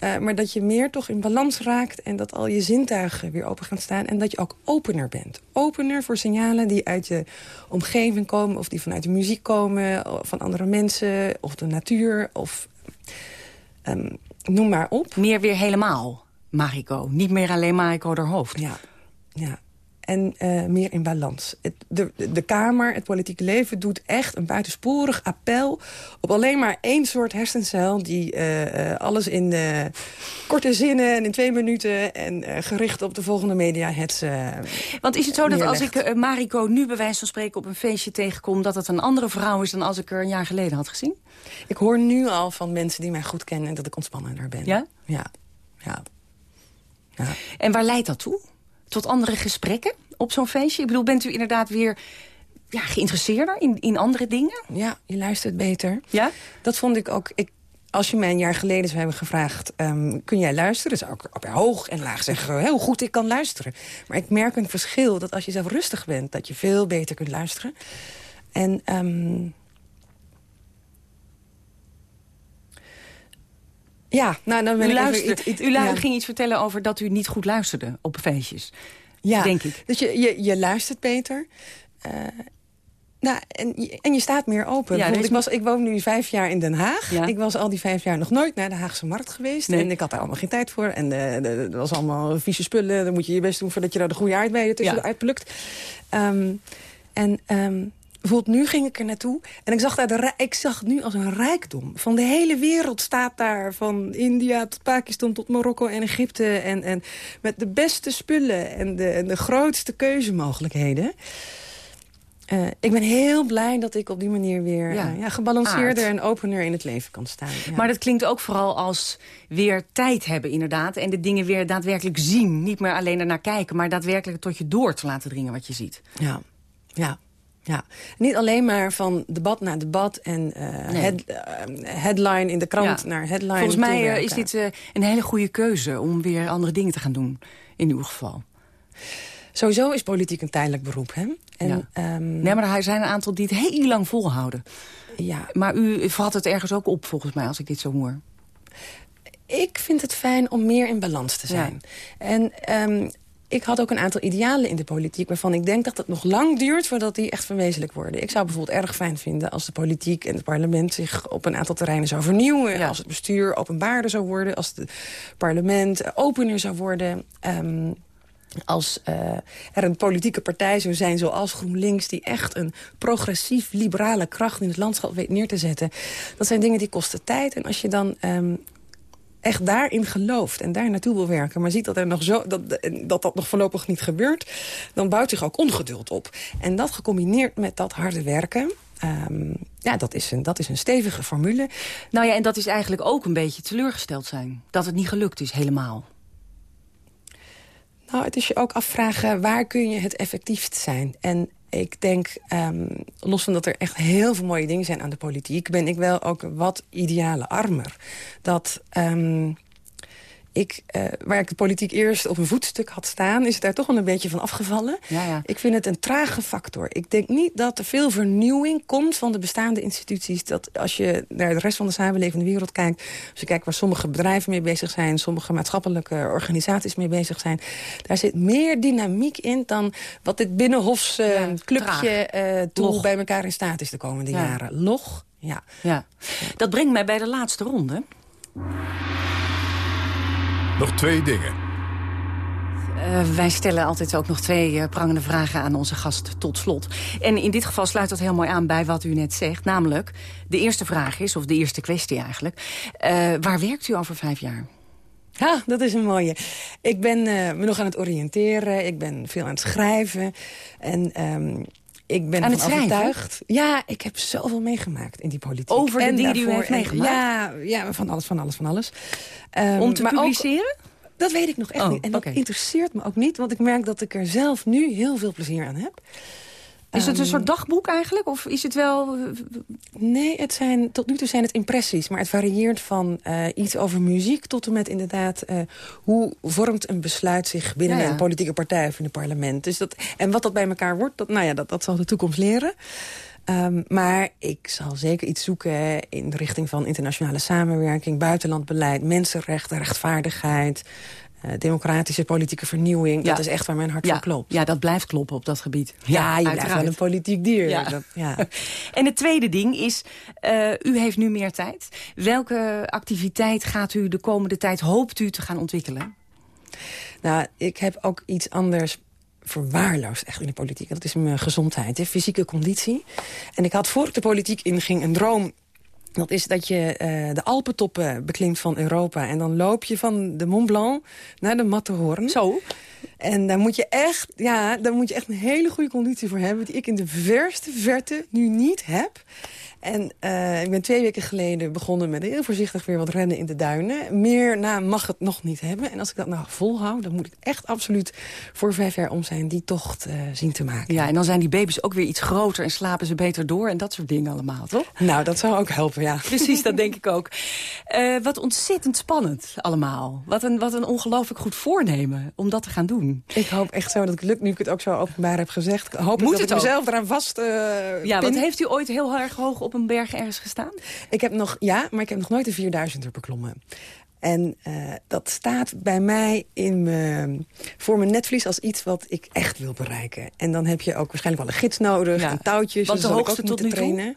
Eh, maar dat je meer toch in balans raakt... en dat al je zintuigen weer open gaan staan... en dat je ook opener bent. Opener voor signalen die uit je omgeving komen... of die vanuit de muziek komen, van andere mensen... of de natuur, of ehm, noem maar op. Meer weer helemaal, Mariko. Niet meer alleen Mariko haar hoofd. Ja, ja. En eh, meer in balans. Het, de, de, Kamer, het politieke leven, doet echt een buitensporig appel... op alleen maar één soort hersencel... die eh, eh, alles in korte zinnen en in twee minuten... en gericht op de volgende media het Want is het zo dat als ik Mariko nu bij wijze van spreken op een feestje tegenkom... dat het een andere vrouw is dan als ik er een jaar geleden had gezien? Ik hoor nu al van mensen die mij goed kennen... dat ik ontspannender ben. Ja? Ja. ja. ja. En waar leidt dat toe? Tot andere gesprekken op zo'n feestje? Ik bedoel, bent u inderdaad weer ja, geïnteresseerder in, in andere dingen? Ja, je luistert beter. Ja? Dat vond ik ook... Ik, als je mij een jaar geleden zou hebben gevraagd... ehm, kun jij luisteren? zou ik op hoog en laag zeggen heel goed ik kan luisteren. Maar ik merk een verschil dat als je zelf rustig bent... dat je veel beter kunt luisteren. En... ehm, ja, nou, dan ben U, ik even luisterde, iets- u ja. ging iets vertellen over dat u niet goed luisterde op feestjes. Ja, denk ik. Dus je, je, je luistert beter. Eh, nou, en, je- en je staat meer open. Ja, is ik, was, ik woon nu vijf jaar in Den Haag. Ik was al die vijf jaar nog nooit naar de Haagse Markt geweest. Nee. En ik had daar allemaal geen tijd voor. En eh, dat was allemaal vieze spullen. Dan moet je je best doen voordat je daar de goede aardbeien tussen Ja. uitplukt. Ehm, en ehm, bijvoorbeeld nu ging ik er naartoe. En ik zag, daar ik zag het nu als een rijkdom. Van de hele wereld staat daar. Van India tot Pakistan tot Marokko en Egypte. En, en met de beste spullen en de, en de grootste keuzemogelijkheden. Eh, ik ben heel blij dat ik op die manier weer Ja, ja, ja, gebalanceerder aard. en opener in het leven kan staan. Ja. Maar dat klinkt ook vooral als weer tijd hebben inderdaad. En de dingen weer daadwerkelijk zien. Niet meer alleen ernaar kijken, maar daadwerkelijk tot je door te laten dringen wat je ziet. Ja, ja. Ja, niet alleen maar van debat naar debat en uh, Nee. head- eh, headline in de krant Ja. naar headline Volgens mij eh, is dit een hele goede keuze om weer andere dingen te gaan doen. In uw geval. Sowieso is politiek een tijdelijk beroep, hè? En, Ja. ehm, Nee, maar er zijn een aantal die het heel lang volhouden. Ja. Maar u vat het ergens ook op, volgens mij, als ik dit zo hoor. Ik vind het fijn om meer in balans te zijn. En ehm, ik had ook een aantal idealen in de politiek... waarvan ik denk dat het nog lang duurt voordat die echt verwezenlijk worden. Ik zou bijvoorbeeld erg fijn vinden als de politiek en het parlement... zich op een aantal terreinen zou vernieuwen. Als het bestuur openbaarder zou worden. Als het parlement opener zou worden. Ehm, als eh, er een politieke partij zou zijn zoals GroenLinks... die echt een progressief-liberale kracht in het landschap weet neer te zetten. Dat zijn dingen die kosten tijd. En als je dan ehm, echt daarin gelooft en daar naartoe wil werken... maar ziet dat, er nog zo, dat, dat dat nog voorlopig niet gebeurt... dan bouwt zich ook ongeduld op. En dat gecombineerd met dat harde werken... ehm, ja, dat is, een, dat is een stevige formule. Nou ja, en dat is eigenlijk ook een beetje teleurgesteld zijn. Dat het niet gelukt is, helemaal. Nou, het is je ook afvragen waar kun je het effectiefst zijn. En ik denk, ehm, los van dat er echt heel veel mooie dingen zijn aan de politiek... ben ik wel ook wat ideale armer. Dat ehm, ik, eh, waar ik de politiek eerst op een voetstuk had staan... is het daar toch wel een beetje van afgevallen. Ja, ja. Ik vind het een trage factor. Ik denk niet dat er veel vernieuwing komt van de bestaande instituties. Dat als je naar de rest van de samenlevende wereld kijkt... als je kijkt waar sommige bedrijven mee bezig zijn... sommige maatschappelijke organisaties mee bezig zijn... daar zit meer dynamiek in dan wat dit binnenhofs eh, clubje Log. bij elkaar in staat is de komende Ja. jaren. Log, ja. Ja. Dat brengt mij bij de laatste ronde. Nog twee dingen. Eh, wij stellen altijd ook nog twee eh, prangende vragen aan onze gast tot slot. En in dit geval sluit dat heel mooi aan bij wat u net zegt. Namelijk, de eerste vraag is, of de eerste kwestie eigenlijk... eh, waar werkt u over vijf jaar? Ja, dat is een mooie. Ik ben eh, me nog aan het oriënteren. Ik ben veel aan het schrijven. En ehm, ik ben Aan het schrijven? overtuigd. Ja, ik heb zoveel meegemaakt in die politiek. Over de En dingen die u heeft meegemaakt? Ja, ja, van alles, van alles, van alles. Ehm, Om te maar ook- publiceren? dat weet ik nog echt Oh, niet. En dat interesseert me ook niet. Want ik merk dat ik er zelf nu heel veel plezier aan heb. Is het een Ehm, soort dagboek eigenlijk? Of is het wel... eh, Nee, het zijn, tot nu toe zijn het impressies. Maar het varieert van eh, iets over muziek tot en met inderdaad... eh, hoe vormt een besluit zich binnen Ja, ja. een politieke partij of in het parlement. Dus dat, en wat dat bij elkaar wordt, dat, nou ja, dat, dat zal de toekomst leren. Ehm, maar ik zal zeker iets zoeken in de richting van internationale samenwerking... buitenlandbeleid, mensenrechten, rechtvaardigheid... eh, democratische politieke vernieuwing. Ja. Dat is echt waar mijn hart ja, voor klopt. Ja, dat blijft kloppen op dat gebied. Ja, je blijft uiteraard. wel een politiek dier. Ja. Dat-. [laughs] En het tweede ding is, eh, u heeft nu meer tijd. Welke activiteit gaat u de komende tijd, hoopt u te gaan ontwikkelen? Nou, ik heb ook iets anders verwaarloosd echt in de politiek. Dat is mijn gezondheid, hè, fysieke conditie. En ik had voor ik de politiek inging een droom... Dat is dat je eh, de Alpentoppen beklimt van Europa. En dan loop je van de Mont Blanc naar de Matterhorn. Zo. En daar moet je echt, ja, daar moet je echt een hele goede conditie voor hebben... die ik in de verste verte nu niet heb. En eh, ik ben twee weken geleden begonnen met heel voorzichtig weer wat rennen in de duinen. Meer na mag het nog niet hebben. En als ik dat nou volhoud, dan moet ik echt absoluut voor vijf jaar om zijn... die tocht eh, zien te maken. Ja, en dan zijn die baby's ook weer iets groter en slapen ze beter door... en dat soort dingen allemaal, toch? Nou, dat zou ook helpen, ja. Precies, dat denk ik ook. [laughs] Eh, wat ontzettend spannend allemaal. Wat een, wat een ongelooflijk goed voornemen om dat te gaan doen. Ik hoop echt zo dat het lukt, nu ik het ook zo openbaar heb gezegd. Hoop ik Moet dat het ik mezelf eraan vast Ja, pin. want heeft u ooit heel erg hoog op een berg ergens gestaan? Ik heb nog, ja, maar ik heb nog nooit de 4000er beklommen. En eh, dat staat bij mij in mijn, voor mijn netvlies als iets wat ik echt wil bereiken. En dan heb je ook waarschijnlijk wel een gids nodig Ja. en touwtjes. Wat de dat hoogste tot nu toe? trainen.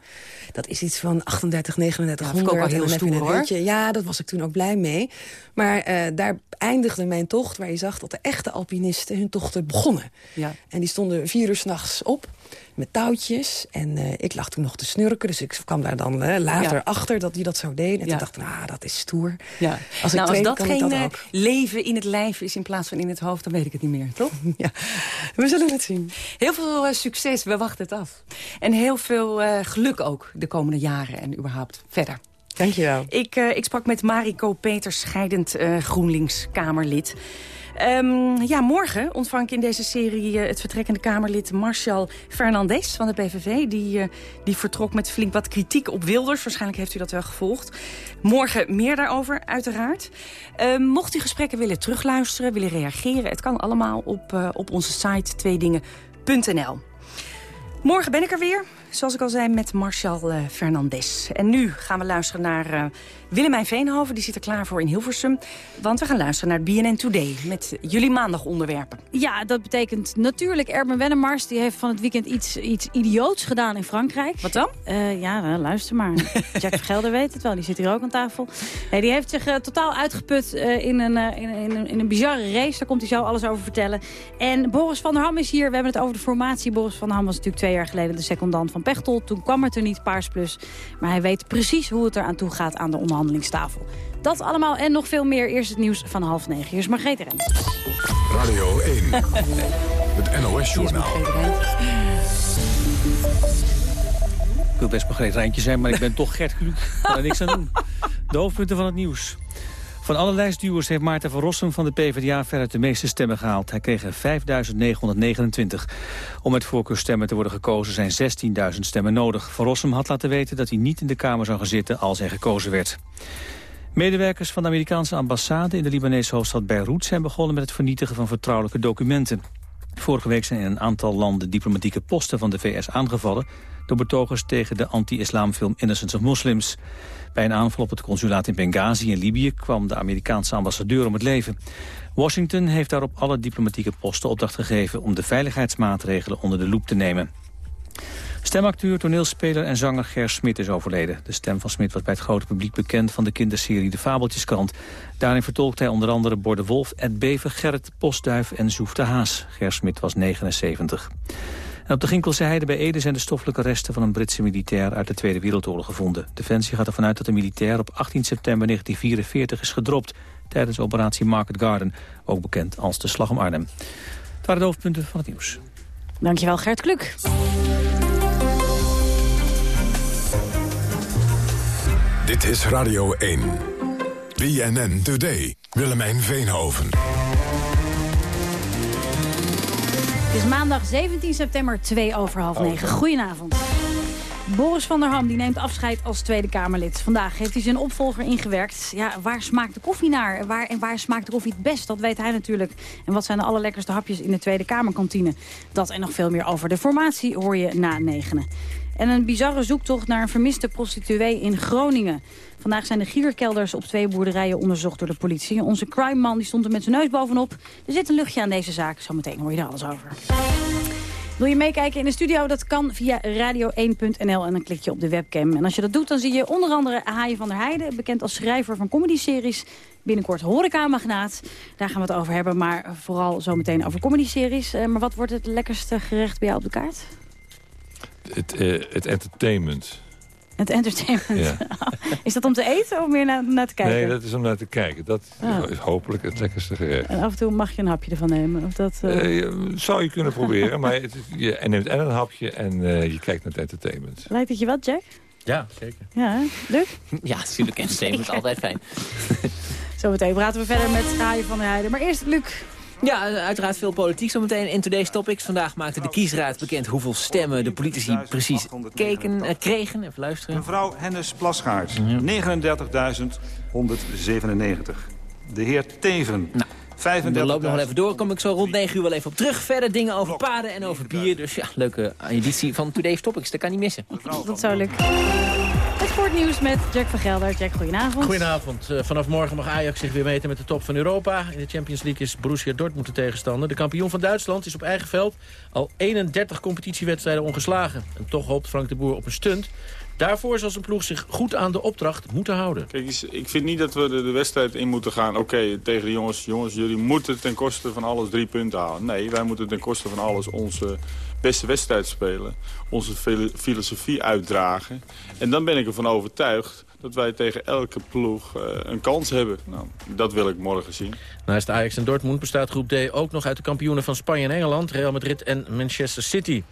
Dat is iets van 38, 39, Ja, ik ook 100. heel stoer, hoor. Ja, dat was ik toen ook blij mee. Maar eh, daar eindigde mijn tocht waar je zag dat de echte alpinisten hun tochten begonnen. Ja. En die stonden vier uur s'nachts op met touwtjes. En eh, ik lag toen nog te snurken. Dus ik kwam daar dan eh, later Ja. achter dat die dat zo deden. En Ja. toen dacht ik, nou, dat is stoer. Ja. Als ik nou, als dat kan ik geen dat eh, leven in het lijf is in plaats van in het hoofd... dan weet ik het niet meer, toch? [laughs] Ja, we zullen het zien. Heel veel succes, we wachten het af. En heel veel geluk ook de komende jaren en überhaupt verder. Dankjewel. Ik, ik sprak met Mariko Peters, scheidend GroenLinks-Kamerlid. Um, ja, morgen ontvang ik in deze serie uh, het vertrekkende Kamerlid Marshall Fernandez van de PVV. Die, uh, die vertrok met flink wat kritiek op Wilders. Waarschijnlijk heeft u dat wel gevolgd. Morgen meer daarover, uiteraard. Uh, mocht u gesprekken willen terugluisteren, willen reageren... het kan allemaal op, uh, op onze site tweedingen.nl. Morgen ben ik er weer, zoals ik al zei, met Marshall uh, Fernandez. En nu gaan we luisteren naar uh, Willemijn Veenhoven. Die zit er klaar voor in Hilversum. Want we gaan luisteren naar BNN Today met jullie maandagonderwerpen. Ja, dat betekent natuurlijk Erben Wennemars. Die heeft van het weekend iets, iets idioots gedaan in Frankrijk. Wat dan? Uh, ja, nou, luister maar. [laughs] Jack Gelder weet het wel, die zit hier ook aan tafel. Hey, die heeft zich totaal uitgeput in, een, in, in, een, in een bizarre race. Daar komt hij zo alles over vertellen. En Boris van der Ham is hier. We hebben het over de formatie. Boris van der Ham was natuurlijk twee jaar geleden de secondant van Pechtold. Toen kwam het er niet, Paars Plus. Maar hij weet precies hoe het eraan toe gaat aan de onderhandelingstafel. Dat allemaal en nog veel meer. Eerst het nieuws van half negen. Hier is Margreet Rens. Radio 1, [laughs] het NOS-journaal. Ik wil best Margreet Rijntje zijn, maar ik ben toch Gert Kluk. [laughs] Er niks aan doen. De hoofdpunten van het nieuws. Van alle lijstduwers heeft Maarten van Rossum van de PvdA veruit de meeste stemmen gehaald. Hij kreeg er 5.929. Om met voorkeurstemmen te worden gekozen zijn 16.000 stemmen nodig. Van Rossum had laten weten dat hij niet in de Kamer zou gaan zitten als hij gekozen werd. Medewerkers van de Amerikaanse ambassade in de Libanese hoofdstad Beirut zijn begonnen met het vernietigen van vertrouwelijke documenten. Vorige week zijn in een aantal landen diplomatieke posten van de VS aangevallen door betogers tegen de anti-islamfilm Innocence of Muslims. Bij een aanval op het consulaat in Benghazi in Libië kwam de Amerikaanse ambassadeur om het leven. Washington heeft daarop alle diplomatieke posten opdracht gegeven om de veiligheidsmaatregelen onder de loep te nemen. Stemacteur, toneelspeler en zanger Ger Smit is overleden. De stem van Smit was bij het grote publiek bekend van de kinderserie De Fabeltjeskrant. Daarin vertolkt hij onder andere Borde Wolf, Ed Bever, Gerrit Postduif en Zoef de Haas. Ger Smit was 79. En op de Ginkelse Heide bij Ede zijn de stoffelijke resten van een Britse militair uit de Tweede Wereldoorlog gevonden. Defensie gaat ervan uit dat de militair op 18 september 1944 is gedropt tijdens operatie Market Garden, ook bekend als de Slag om Arnhem. Het waren de hoofdpunten van het nieuws. Dankjewel Gert Kluk. Dit is Radio 1. BNN Today. Willemijn Veenhoven. Het is maandag 17 september, 2 over half 9. Goedenavond. Boris van der Ham die neemt afscheid als Tweede Kamerlid. Vandaag heeft hij zijn opvolger ingewerkt. Ja, waar smaakt de koffie naar? Waar, en waar smaakt de koffie het best? Dat weet hij natuurlijk. En wat zijn de allerlekkerste hapjes in de Tweede Kamerkantine? Dat en nog veel meer over de formatie hoor je na negenen. En een bizarre zoektocht naar een vermiste prostituee in Groningen. Vandaag zijn de gierkelders op twee boerderijen onderzocht door de politie. Onze crime-man stond er met zijn neus bovenop. Er zit een luchtje aan deze zaak. Zometeen hoor je er alles over. Wil je meekijken in de studio? Dat kan via radio1.nl en dan klik je op de webcam. En als je dat doet, dan zie je onder andere Haaien van der Heijden... bekend als schrijver van comedyseries. Binnenkort Horeca-magnaat. Daar gaan we het over hebben, maar vooral zometeen over comedyseries. Uh, maar wat wordt het lekkerste gerecht bij jou op de kaart? Het, uh, het entertainment. Het entertainment. Ja. [laughs] is dat om te eten of meer naar, naar, te kijken? Nee, dat is om naar te kijken. Dat oh. is hopelijk het lekkerste gerecht. En af en toe mag je een hapje ervan nemen? Of dat, uh... Uh, zou je kunnen proberen, maar het, je neemt en een hapje en je kijkt naar het entertainment. Lijkt het je wat, Jack? Ja, zeker. Ja, Luc? [laughs] Ja, natuurlijk. Entertainment is altijd fijn. [laughs] Zometeen praten we verder met Haaien van der Heijden. Maar eerst, Luc, ja, uiteraard veel politiek zometeen in Today's Topics. Vandaag maakte de kiesraad bekend hoeveel stemmen de politici precies keken, uh, kregen. Even luisteren. Mevrouw Hennis Plasgaard, 39.197. De heer Teven, nou. 35 We lopen nog wel even door, kom ik zo rond 9 uur wel even op terug. Verder dingen over paarden en over bier. Dus ja, leuke editie van Today's Topics, dat kan niet missen. Dat zou lukken. Het sportnieuws met Jack van Gelder. Jack, goedenavond. Goedenavond. Uh, vanaf morgen mag Ajax zich weer meten met de top van Europa. In de Champions League is Borussia Dortmund de tegenstander. De kampioen van Duitsland is op eigen veld al 31 competitiewedstrijden ongeslagen. En toch hoopt Frank de Boer op een stunt. Daarvoor zal zijn ploeg zich goed aan de opdracht moeten houden. Kijk, ik vind niet dat we de, de wedstrijd in moeten gaan. Oké, tegen de jongens, jongens, jullie moeten ten koste van alles drie punten halen. Nee, wij moeten ten koste van alles onze beste wedstrijd spelen. Onze filosofie uitdragen. En dan ben ik ervan overtuigd dat wij tegen elke ploeg uh, een kans hebben. Nou, dat wil ik morgen zien. Naast Ajax en Dortmund bestaat groep D ook nog uit de kampioenen van Spanje en Engeland... Real Madrid en Manchester City.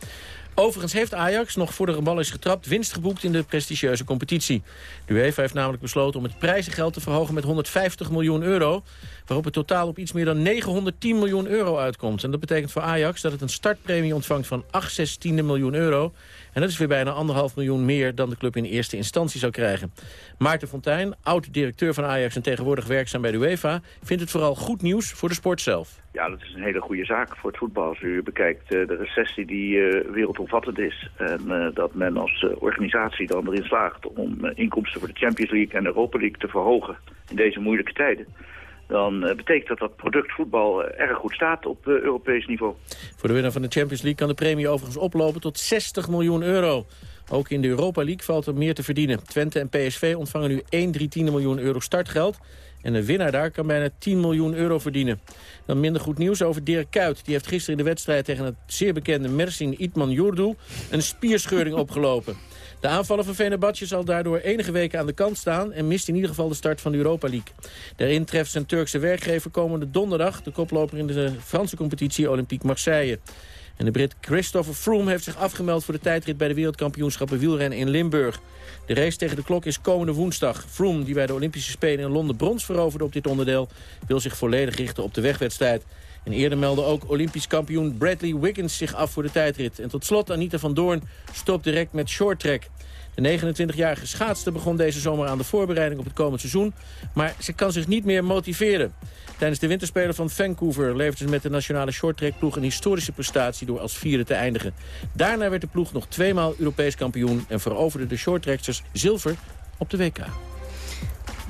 Overigens heeft Ajax, nog voor de bal is getrapt... winst geboekt in de prestigieuze competitie. De UEFA heeft namelijk besloten om het prijzengeld te verhogen met 150 miljoen euro... waarop het totaal op iets meer dan 910 miljoen euro uitkomt. En dat betekent voor Ajax dat het een startpremie ontvangt van 8 16 miljoen euro... En dat is weer bijna anderhalf miljoen meer dan de club in eerste instantie zou krijgen. Maarten Fontijn, oud-directeur van Ajax en tegenwoordig werkzaam bij de UEFA... vindt het vooral goed nieuws voor de sport zelf. Ja, dat is een hele goede zaak voor het voetbal. Als u bekijkt uh, de recessie die uh, wereldomvattend is... en uh, dat men als organisatie dan erin slaagt om inkomsten voor de Champions League en Europa League te verhogen in deze moeilijke tijden dan betekent dat dat product voetbal erg goed staat op Europees niveau. Voor de winnaar van de Champions League kan de premie overigens oplopen tot 60 miljoen euro. Ook in de Europa League valt er meer te verdienen. Twente en PSV ontvangen nu 1 3 miljoen euro startgeld. En de winnaar daar kan bijna 10 miljoen euro verdienen. Dan minder goed nieuws over Dirk Kuyt. Die heeft gisteren in de wedstrijd tegen het zeer bekende Mersin Itman Yurdu... een spierscheuring opgelopen. De aanvaller van Venerbahce zal daardoor enige weken aan de kant staan... en mist in ieder geval de start van de Europa League. Daarin treft zijn Turkse werkgever komende donderdag... de koploper in de Franse competitie Olympique Marseille. En de Brit Christopher Froome heeft zich afgemeld voor de tijdrit... bij de wereldkampioenschappen wielrennen in Limburg. De race tegen de klok is komende woensdag. Froome, die bij de Olympische Spelen in Londen brons veroverde op dit onderdeel... wil zich volledig richten op de wegwedstrijd. En eerder meldde ook Olympisch kampioen Bradley Wiggins zich af voor de tijdrit. En tot slot Anita van Doorn stopt direct met shorttrack. De 29-jarige schaatster begon deze zomer aan de voorbereiding op het komend seizoen. Maar ze kan zich niet meer motiveren. Tijdens de winterspelen van Vancouver leverde ze met de nationale shorttrackploeg een historische prestatie door als vierde te eindigen. Daarna werd de ploeg nog tweemaal Europees kampioen en veroverde de shorttracksters zilver op de WK.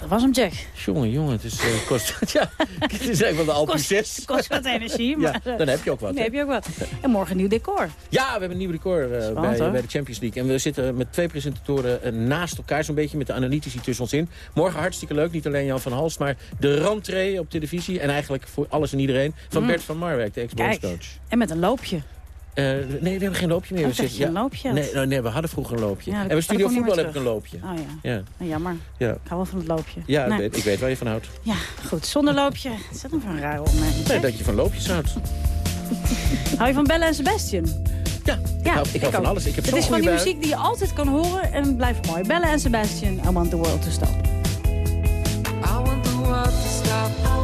Dat was hem, Jack. Jongen, jongen, het is, uh, kost, ja, [laughs] het is eigenlijk wel de Alpe 6. Kost, kost wat energie, [laughs] maar... Ja, dan heb je ook wat. Dan heb je ook wat. En morgen een nieuw decor. Ja, we hebben een nieuw decor uh, bij, bij, de Champions League. En we zitten met twee presentatoren uh, naast elkaar, zo'n beetje met de analytici tussen ons in. Morgen hartstikke leuk, niet alleen Jan van Hals, maar de rentree op televisie. En eigenlijk voor alles en iedereen van mm. Bert van Marwijk, de ex-bondscoach. En met een loopje. Uh, nee, we hebben geen loopje meer. Oh, we ja, een loopje nee, nee, nee, we hadden vroeger een loopje. Ja, en we studio voetbal heb ik een loopje. Oh ja. ja. Nou, jammer. Ja. Ik hou wel van het loopje. Ja, nee. ik weet waar je van houdt. Ja, goed. Zonder loopje. Is dat dan voor een rare opmerking? Nee, dat je van loopjes houdt. [laughs] Hou je van Bella en Sebastian? Ja, ik hou, ik hou van alles. Ik heb het is van die muziek die je altijd kan horen en blijft mooi. Bella en Sebastian, I want the world to stop. I want the world to stop.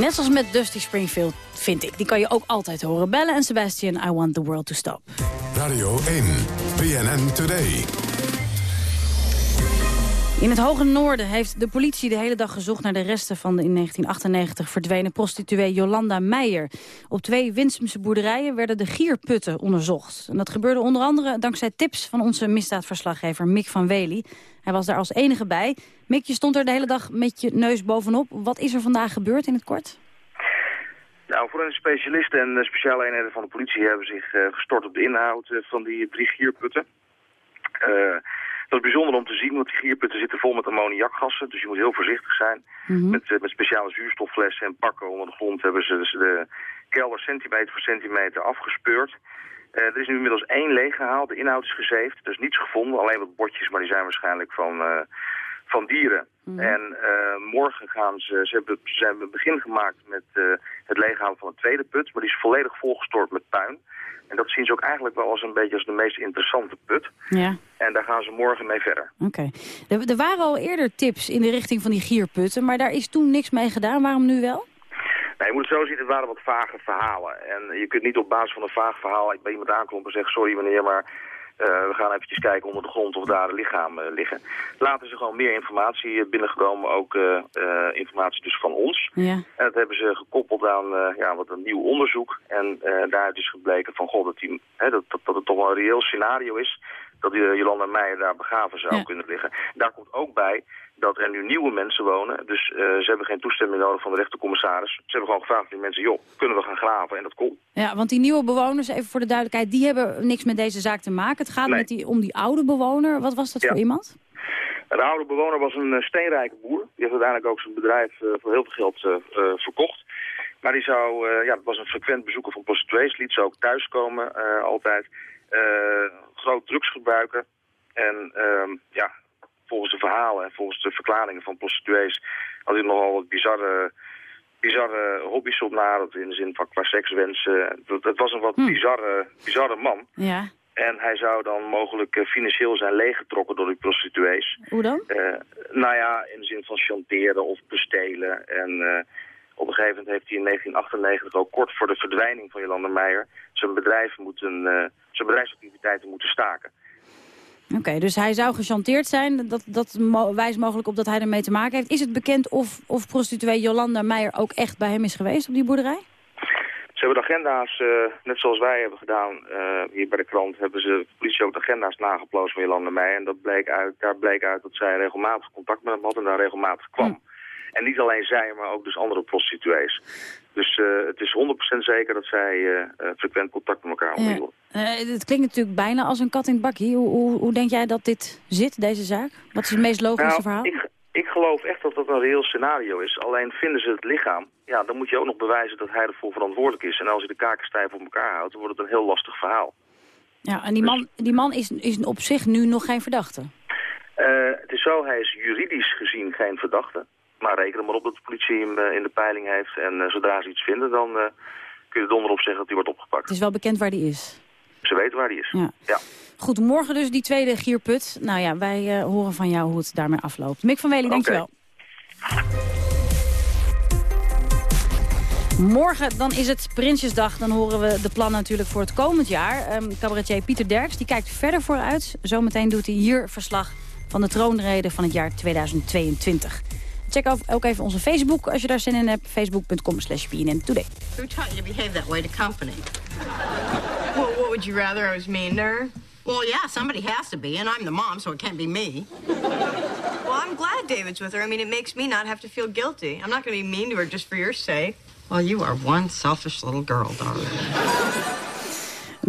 Net zoals met Dusty Springfield, vind ik. Die kan je ook altijd horen. Bellen en Sebastian, I want the world to stop. Radio 1, BNN Today. In het hoge noorden heeft de politie de hele dag gezocht naar de resten van de in 1998 verdwenen prostituee Jolanda Meijer. Op twee Winsumse boerderijen werden de gierputten onderzocht. En dat gebeurde onder andere dankzij tips van onze misdaadverslaggever Mick van Wely. Hij was daar als enige bij. Mick, je stond er de hele dag met je neus bovenop. Wat is er vandaag gebeurd in het kort? Nou, voor specialisten en speciale eenheden van de politie hebben zich eh, gestort op de inhoud eh, van die drie gierputten. Eh, dat is bijzonder om te zien, want die gierputten zitten vol met ammoniakgassen. Dus je moet heel voorzichtig zijn. Met, eh, met speciale zuurstofflessen en pakken onder de grond hebben ze dus de kelder centimeter voor centimeter afgespeurd. Eh, er is nu inmiddels één leeggehaald, de inhoud is gezeefd. Er is niets gevonden, alleen wat botjes, maar die zijn waarschijnlijk van, eh, van dieren. En eh, morgen gaan ze, ze hebben, ze hebben een begin gemaakt met het leeghalen van een tweede put, maar die is volledig volgestort met puin. En dat zien ze ook eigenlijk wel als een beetje als de meest interessante put. Ja. En daar gaan ze morgen mee verder. Oké. Er, er waren al eerder tips in de richting van die gierputten, maar daar is toen niks mee gedaan. Waarom nu wel? Je moet het zo zien, het waren wat vage verhalen. En je kunt niet op basis van een vaag verhaal bij iemand aankloppen en zeggen... sorry meneer, maar eh, we gaan eventjes kijken onder de grond of daar lichamen liggen. Later is er gewoon meer informatie binnengekomen, ook eh, eh, informatie dus van ons. Ja. En dat hebben ze gekoppeld aan eh, ja, wat een nieuw onderzoek. En eh daaruit is gebleken van, god, dat, die, hè, dat, dat, dat het toch wel een reëel scenario is... dat eh, Jolanda Meijer daar begraven zou Ja. kunnen liggen. Daar komt ook bij dat er nu nieuwe mensen wonen. Dus eh, ze hebben geen toestemming nodig van de rechtercommissaris. Ze hebben gewoon gevraagd aan die mensen, joh, kunnen we gaan graven? En dat kon. Ja, want die nieuwe bewoners, even voor de duidelijkheid, die hebben niks met deze zaak te maken. Het gaat Nee. met die, om die oude bewoner. Wat was dat Ja. voor iemand? De oude bewoner was een eh, steenrijke boer. Die heeft uiteindelijk ook zijn bedrijf eh, voor heel veel geld verkocht. Maar die zou, ja, dat was een frequent bezoeker van prostituees. Liet ze ook thuiskomen altijd. Groot drugsgebruiker. En ehm, ja, volgens de verhalen en volgens de verklaringen van prostituees... had hij nogal wat bizarre, bizarre hobby's op na. Dat in de zin van qua sekswensen. Het, was een wat bizarre, bizarre man. Ja. En hij zou dan mogelijk eh, financieel zijn leeggetrokken door die prostituees. Hoe dan? Eh, nou ja, in de zin van chanteren of bestelen. En eh, op een gegeven moment heeft hij in 1998, ook kort voor de verdwijning van Jolanda Meijer, zijn, bedrijf moeten, zijn bedrijfsactiviteiten moeten staken. Oké, dus hij zou gechanteerd zijn. Dat, dat wijst mogelijk op dat hij ermee te maken heeft. Is het bekend of, of prostituee Jolanda Meijer ook echt bij hem is geweest op die boerderij? Ze hebben de agenda's, eh, net zoals wij hebben gedaan eh, hier bij de krant, hebben ze de politie ook de agenda's nageplozen van Jolanda Meijer. En dat bleek uit, daar bleek uit dat zij regelmatig contact met hem had en daar regelmatig kwam. En niet alleen zij, maar ook dus andere prostituees. Dus eh, het is 100% zeker dat zij eh, frequent contact met elkaar onderhielden. Het klinkt natuurlijk bijna als een kat in het bakkie. Hoe, hoe, hoe denk jij dat dit zit, deze zaak? Wat is het meest logische Nou, verhaal? Ik, ik geloof echt dat dat een reëel scenario is. Alleen vinden ze het lichaam, ja, dan moet je ook nog bewijzen dat hij ervoor verantwoordelijk is. En als hij de kaken stijf op elkaar houdt, dan wordt het een heel lastig verhaal. Ja, en die man, die man is, is op zich nu nog geen verdachte. Het is zo, hij is juridisch gezien geen verdachte. Maar reken er maar op dat de politie hem eh, in de peiling heeft. En eh, zodra ze iets vinden, dan eh, kun je er donder op zeggen dat hij wordt opgepakt. Het is wel bekend waar die is. Ze weten waar hij is. Ja. ja. Goed, morgen dus die tweede gierput. Nou ja, wij horen van jou hoe het daarmee afloopt. Mick van Wely, dankjewel. Morgen dan is het Prinsjesdag. Dan horen we de plannen natuurlijk voor het komend jaar. Ehm cabaretier Pieter Derks die kijkt verder vooruit. Zometeen doet hij hier verslag van de troonrede van het jaar 2022. Check ook- ook even onze Facebook als je daar zin in hebt. Facebook.com slash BNN Today. Who taught you to behave that way to company? [laughs] well, what would you rather I was meaner? Well, yeah, somebody has to be, and I'm the mom, so it can't be me. Well, I'm glad David's with her. I mean, it makes me not have to feel guilty. I'm not going to be mean to her just for your sake. Well, you are one selfish little girl, darling. [laughs]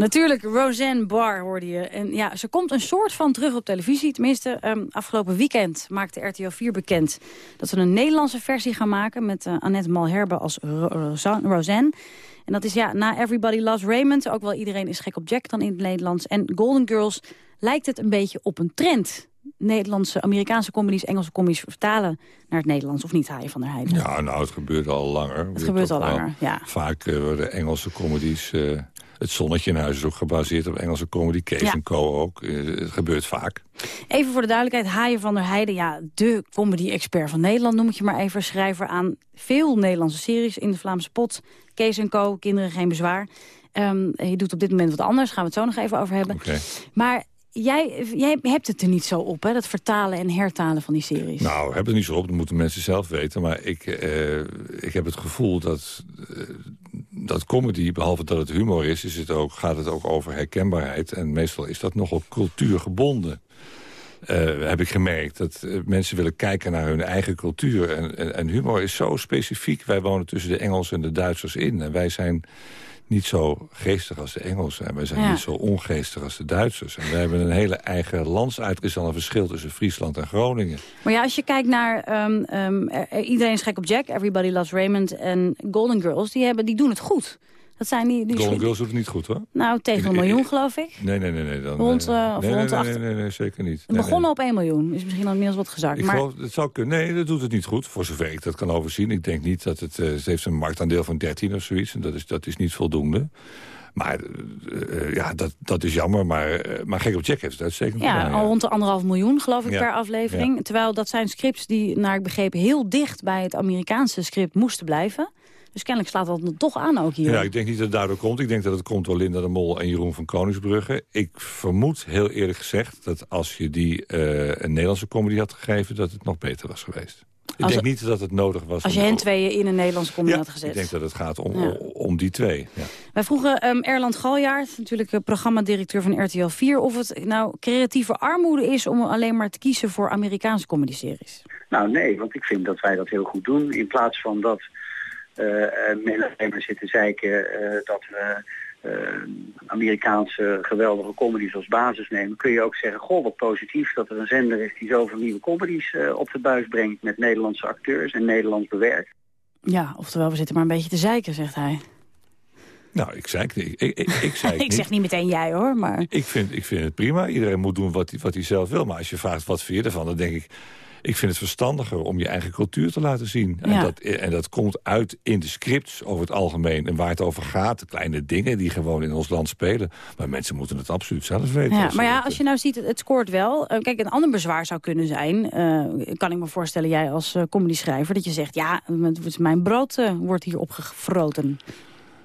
Natuurlijk, Roseanne Barr hoorde je. En ja, ze komt een soort van terug op televisie. Tenminste, ehm, afgelopen weekend maakte RTL 4 bekend... dat ze een Nederlandse versie gaan maken... met uh, Annette Malherbe als Ro Roseanne. En dat is ja, na Everybody Loves Raymond... ook wel Iedereen is gek op Jack dan in het Nederlands. En Golden Girls lijkt het een beetje op een trend. Nederlandse, Amerikaanse comedies, Engelse comedies vertalen naar het Nederlands. Of niet, Haaien van der Heijden? Ja, nou, het gebeurt al langer. Het gebeurt al langer, ja. Vaak uh, worden Engelse comedies... Uh, het Zonnetje in Huis is ook gebaseerd op Engelse comedy. Kees ja. Co ook. Uh, het gebeurt vaak. Even voor de duidelijkheid. Haaien van der Heijden, ja, de comedy-expert van Nederland... noem ik je maar even, schrijver aan veel Nederlandse series... in de Vlaamse pot. Kees Co, Kinderen Geen Bezwaar. Um, je doet op dit moment wat anders. Gaan we het zo nog even over hebben. Okay. Maar Jij, jij hebt het er niet zo op, hè? dat vertalen en hertalen van die series. Nou, heb het niet zo op, dat moeten mensen zelf weten. Maar ik, uh, ik heb het gevoel dat, uh, dat comedy, behalve dat het humor is... is het ook, gaat het ook over herkenbaarheid. En meestal is dat nogal cultuurgebonden. Uh, heb ik gemerkt dat mensen willen kijken naar hun eigen cultuur. En, en, en humor is zo specifiek. Wij wonen tussen de Engelsen en de Duitsers in. En wij zijn niet zo geestig als de Engelsen. En wij zijn Ja. niet zo ongeestig als de Duitsers. En we hebben een hele eigen landsuit. Er is al een verschil tussen Friesland en Groningen. Maar ja, als je kijkt naar ehm, ehm, er- Iedereen is gek op Jack, Everybody Loves Raymond en Golden Girls, die, hebben, die doen het goed. Dat zijn die, die Golden Girls doet het niet goed, hoor. Nou, tegen een miljoen, geloof ik. Nee, nee, nee. nee dan, Rond, of nee, rond nee, nee, nee, nee, zeker niet. Het Nee, begon nee. op 1 miljoen. Is misschien al inmiddels wat gezakt. Ik maar geloof, het zou kunnen. Nee, dat doet het niet goed, voor zover ik dat kan overzien. Ik denk niet dat het... eh, het heeft een marktaandeel van 13 of zoiets. En dat is, dat is niet voldoende. Maar ja, dat, dat is jammer. Maar, maar Gek op Jack heeft het uitstekend ja, gedaan, al rond de anderhalf miljoen, geloof ik, Ja. per aflevering. Terwijl dat zijn scripts die, naar ik begreep, heel dicht bij het Amerikaanse script moesten blijven. Dus kennelijk slaat dat toch aan ook hier. Ja, ik denk niet dat het daardoor komt. Ik denk dat het komt door Linda de Mol en Jeroen van Koningsbrugge. Ik vermoed, heel eerlijk gezegd, dat als je die eh, een Nederlandse comedy had gegeven... dat het nog beter was geweest. Ik Als- denk niet dat het nodig was. Als je hen tweeën in een Nederlandse comedy ja, had gezet. ik denk dat het gaat om, Ja. om die twee. Ja. Wij vroegen ehm, Erland Galjaard, natuurlijk eh, programmadirecteur van RTL 4... of het nou creatieve armoede is om alleen maar te kiezen voor Amerikaanse comedyseries. Nou nee, want ik vind dat wij dat heel goed doen. In plaats van dat men alleen maar zitten zeiken eh, dat we eh, Amerikaanse geweldige comedies als basis nemen, kun je ook zeggen, goh, wat positief dat er een zender is die zoveel nieuwe comedies eh, op de buis brengt met Nederlandse acteurs en Nederlands bewerk. Ja, oftewel, we zitten maar een beetje te zeiken, zegt hij. Nou, ik zei, ik, ik, ik, zei [laughs] ik zeg niet meteen jij, hoor, maar... Ik vind, ik vind het prima. Iedereen moet doen wat hij, wat hij zelf wil. Maar als je vraagt wat vind je ervan, dan denk ik... ik vind het verstandiger om je eigen cultuur te laten zien. En, dat, en dat komt uit in de scripts over het algemeen. En waar het over gaat, de kleine dingen die gewoon in ons land spelen. Maar mensen moeten het absoluut zelf weten. Ja, maar ja, dat, als je nou ziet, het, het scoort wel. Eh, kijk, een ander bezwaar zou kunnen zijn... eh, kan ik me voorstellen, jij als uh, comedyschrijver... dat je zegt, ja, mijn brood eh, wordt hier opgefroten.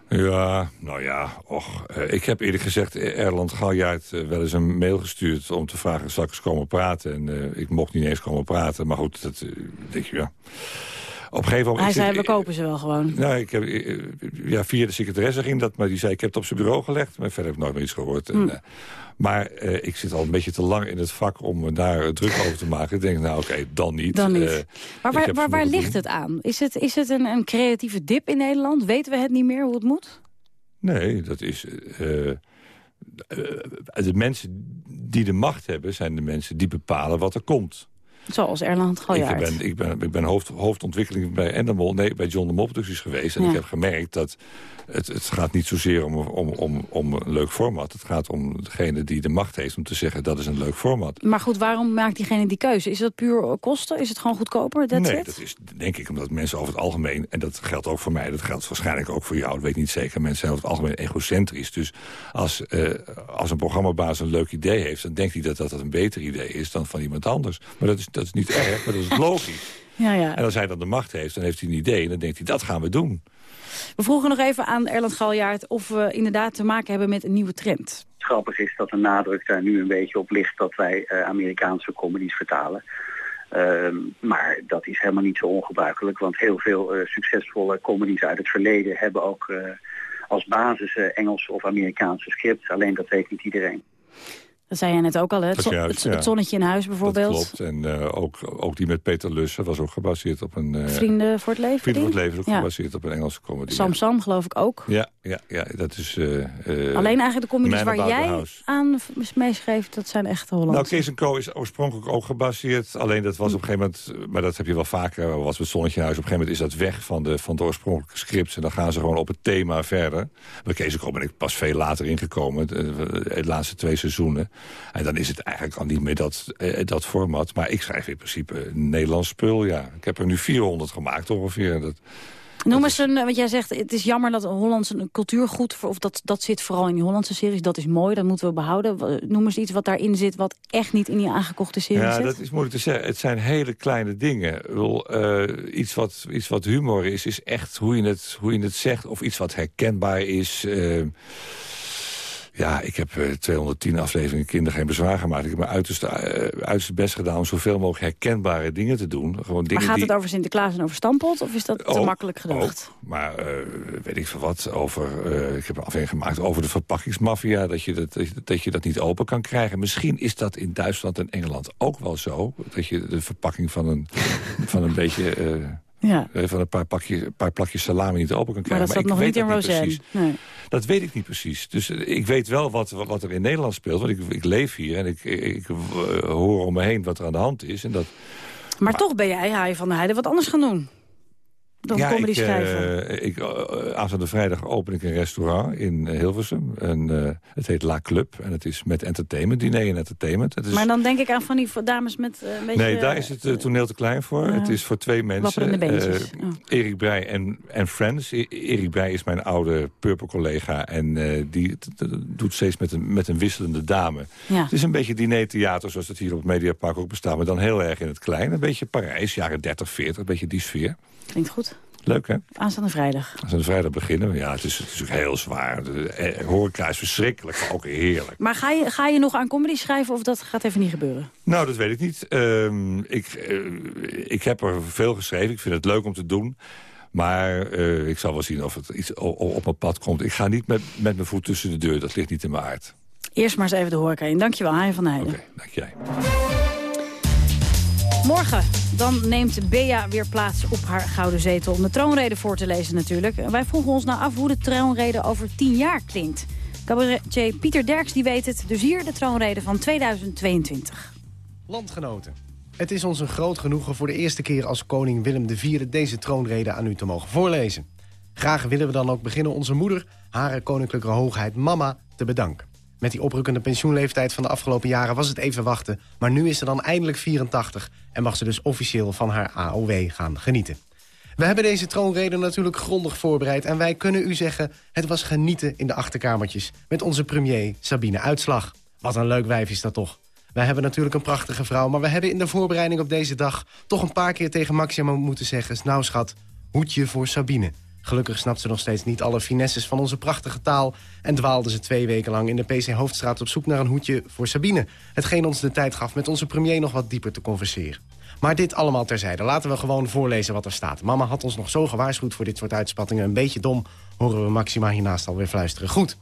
Ja, nou ja, och. eh, ik heb eerlijk gezegd eh, Erland Galjaard eh, wel eens een mail gestuurd... om te vragen, zal ik eens komen praten? En eh, ik mocht niet eens komen praten. Maar goed, dat denk je, ja. Op een gegeven moment... Hij zei, we kopen ze wel gewoon. Nou, ik heb, eh, ja, via de secretaresse ging dat, maar die zei ik heb het op zijn bureau gelegd. Maar verder heb ik nooit meer iets gehoord. En, Hm. eh, maar eh, ik zit al een beetje te lang in het vak om me daar eh, druk over te maken. Ik denk, nou oké, dan niet. Dan niet. Eh, Maar waar, waar, ligt het aan? Is het, is het een, een creatieve dip in Nederland? Weten we het niet meer hoe het moet? Nee, dat is... eh, eh, de mensen die de macht hebben, zijn de mensen die bepalen wat er komt. Zoals Erland Galjaard. Ik ben, ik ben, ik ben hoofd, hoofdontwikkeling bij Endemol, nee, bij John de Mol Producties geweest. En Ja. ik heb gemerkt dat het, het gaat niet zozeer om, om, om, om een leuk format. Het gaat om degene die de macht heeft om te zeggen dat is een leuk format. Maar goed, waarom maakt diegene die keuze? Is dat puur kosten? Is het gewoon goedkoper? That's nee, it? dat is denk ik omdat mensen over het algemeen... en dat geldt ook voor mij, dat geldt waarschijnlijk ook voor jou... dat weet ik niet zeker, mensen zijn over het algemeen egocentrisch. Dus als, eh, als een programmabaas een leuk idee heeft... dan denkt hij dat dat een beter idee is dan van iemand anders. Maar dat is, dat is niet erg, maar dat is logisch. [laughs] Ja, ja. En als hij dan de macht heeft, dan heeft hij een idee... en dan denkt hij, dat gaan we doen. We vroegen nog even aan Erland Galjaard of we inderdaad te maken hebben met een nieuwe trend. Grappig is dat de nadruk daar nu een beetje op ligt dat wij eh, Amerikaanse comedies vertalen. Ehm, maar dat is helemaal niet zo ongebruikelijk, want heel veel eh, succesvolle comedies uit het verleden hebben ook eh, als basis eh, Engelse of Amerikaanse scripts. Alleen dat weet niet iedereen. Dat zei jij net ook al, hè? Het, Dat zon- juist, het, zonnetje in huis bijvoorbeeld. Dat klopt. En eh, ook, ook die met Peter Lussen was ook gebaseerd op een... eh, Vrienden voor het leven. Vrienden voor het leven, ook Ja. gebaseerd op een Engelse comedy. Sam Sam geloof ik ook. Ja, ja, ja, dat is... eh, Alleen eigenlijk de comedies waar jij aan meeschreef, dat zijn echt Hollandse. Nou, Kees Co is oorspronkelijk ook gebaseerd. Alleen dat was op een gegeven moment, maar dat heb je wel vaker, was met Zonnetje in Huis. Op een gegeven moment is dat weg van de, van de oorspronkelijke scripts. En dan gaan ze gewoon op het thema verder. Bij Kees Co ben ik pas veel later ingekomen, de, de laatste twee seizoenen. En dan is het eigenlijk al niet meer dat, eh, dat format. Maar ik schrijf in principe een Nederlands spul, ja. Ik heb er nu 400 gemaakt ongeveer. Dat, Noem eens een, eh, want jij zegt, het is jammer dat Hollands een cultuurgoed, of dat, dat zit vooral in die Hollandse series, dat is mooi, dat moeten we behouden. Noem eens iets wat daarin zit, wat echt niet in die aangekochte serie Ja, zit. dat is moeilijk te zeggen. Het zijn hele kleine dingen. Bedoel, eh, iets, wat, iets wat humor is, is echt hoe je het, hoe je het zegt. Of iets wat herkenbaar is. Ja, ik heb eh, 210 afleveringen Kinderen Geen Bezwaar gemaakt. Ik heb mijn uiterste, eh, uiterste best gedaan om zoveel mogelijk herkenbare dingen te doen. Gewoon dingen maar gaat die... het over Sinterklaas en over Stampot, of is dat te Ook, makkelijk gedacht? ook. maar eh, weet ik veel wat over... eh, ik heb een aflevering gemaakt over de verpakkingsmafia. Dat je dat, dat, je- dat je dat niet open kan krijgen. Misschien is dat in Duitsland en Engeland ook wel zo. Dat je de verpakking van een, van een [laughs] beetje... Ja. van een paar, pakje, paar plakjes salami niet open kan Maar krijgen. dat zat ik nog weet niet in Roseanne. Nee. Dat weet ik niet precies. Dus eh, ik weet wel wat, wat er in Nederland speelt. Want ik, ik leef hier en ik, ik, eh, hoor om me heen wat er aan de hand is. En dat, Maar, toch ben jij, Haai van der Heijden, wat anders gaan doen. Dan ja, comedy ik, schrijven. eh, ik, eh, aanstaande vrijdag open ik een restaurant in eh, Hilversum. En, eh, het heet La Club. En het is met entertainment, diner en entertainment. Het is, Maar dan denk ik aan van die dames met eh, een beetje... nee, daar is het eh, toneel te klein voor. Het is voor twee mensen. Eh, Erik Breij en, en Friends. E- Erik Breij is mijn oude Purple-collega. En eh, die doet steeds met een, met een wisselende dame. Ja. Het is een beetje dinertheater zoals het hier op het Mediapark ook bestaat. Maar dan heel erg in het klein. Een beetje Parijs, jaren 30, 40. Een beetje die sfeer. Klinkt goed. Leuk, hè? Aanstaande vrijdag. Als we de vrijdag beginnen, ja, het is, het is ook heel zwaar. De eh, horeca is verschrikkelijk, maar ook heerlijk. Maar ga je, ga je nog aan comedy schrijven of dat gaat even niet gebeuren? Nou, dat weet ik niet. Ehm, ik, eh, ik heb er veel geschreven. Ik vind het leuk om te doen. Maar eh, ik zal wel zien of het iets op mijn pad komt. Ik ga niet met, met mijn voet tussen de deur. Dat ligt niet in mijn aard. Eerst maar eens even de horeca in. Dankjewel, Haai van Heijden. Dank jij. Morgen dan neemt Bea weer plaats op haar gouden zetel... om de troonrede voor te lezen natuurlijk. Wij vroegen ons nou af hoe de troonrede over tien jaar klinkt. Cabaretier Pieter Derks die weet het. Dus hier de troonrede van 2022. Landgenoten, het is ons een groot genoegen voor de eerste keer als koning Willem IV deze troonrede aan u te mogen voorlezen. Graag willen we dan ook beginnen onze moeder, hare koninklijke hoogheid mama, te bedanken. Met die oprukkende pensioenleeftijd van de afgelopen jaren was het even wachten... maar nu is ze dan eindelijk 84 en mag ze dus officieel van haar AOW gaan genieten. We hebben deze troonrede natuurlijk grondig voorbereid... en wij kunnen u zeggen, het was genieten in de achterkamertjes... met onze premier Sabine Uitslag. Wat een leuk wijf is dat toch. Wij hebben natuurlijk een prachtige vrouw... maar we hebben in de voorbereiding op deze dag... toch een paar keer tegen Maxima moeten zeggen... nou schat, hoedje voor Sabine. Gelukkig snapt ze nog steeds niet alle finesses van onze prachtige taal... en dwaalde ze twee weken lang in de PC Hoofdstraat op zoek naar een hoedje voor Sabine. Hetgeen ons de tijd gaf met onze premier nog wat dieper te converseren. Maar dit allemaal terzijde. Laten we gewoon voorlezen wat er staat. Mama had ons nog zo gewaarschuwd voor dit soort uitspattingen. Een beetje dom horen we Maxima hiernaast alweer fluisteren. Goed.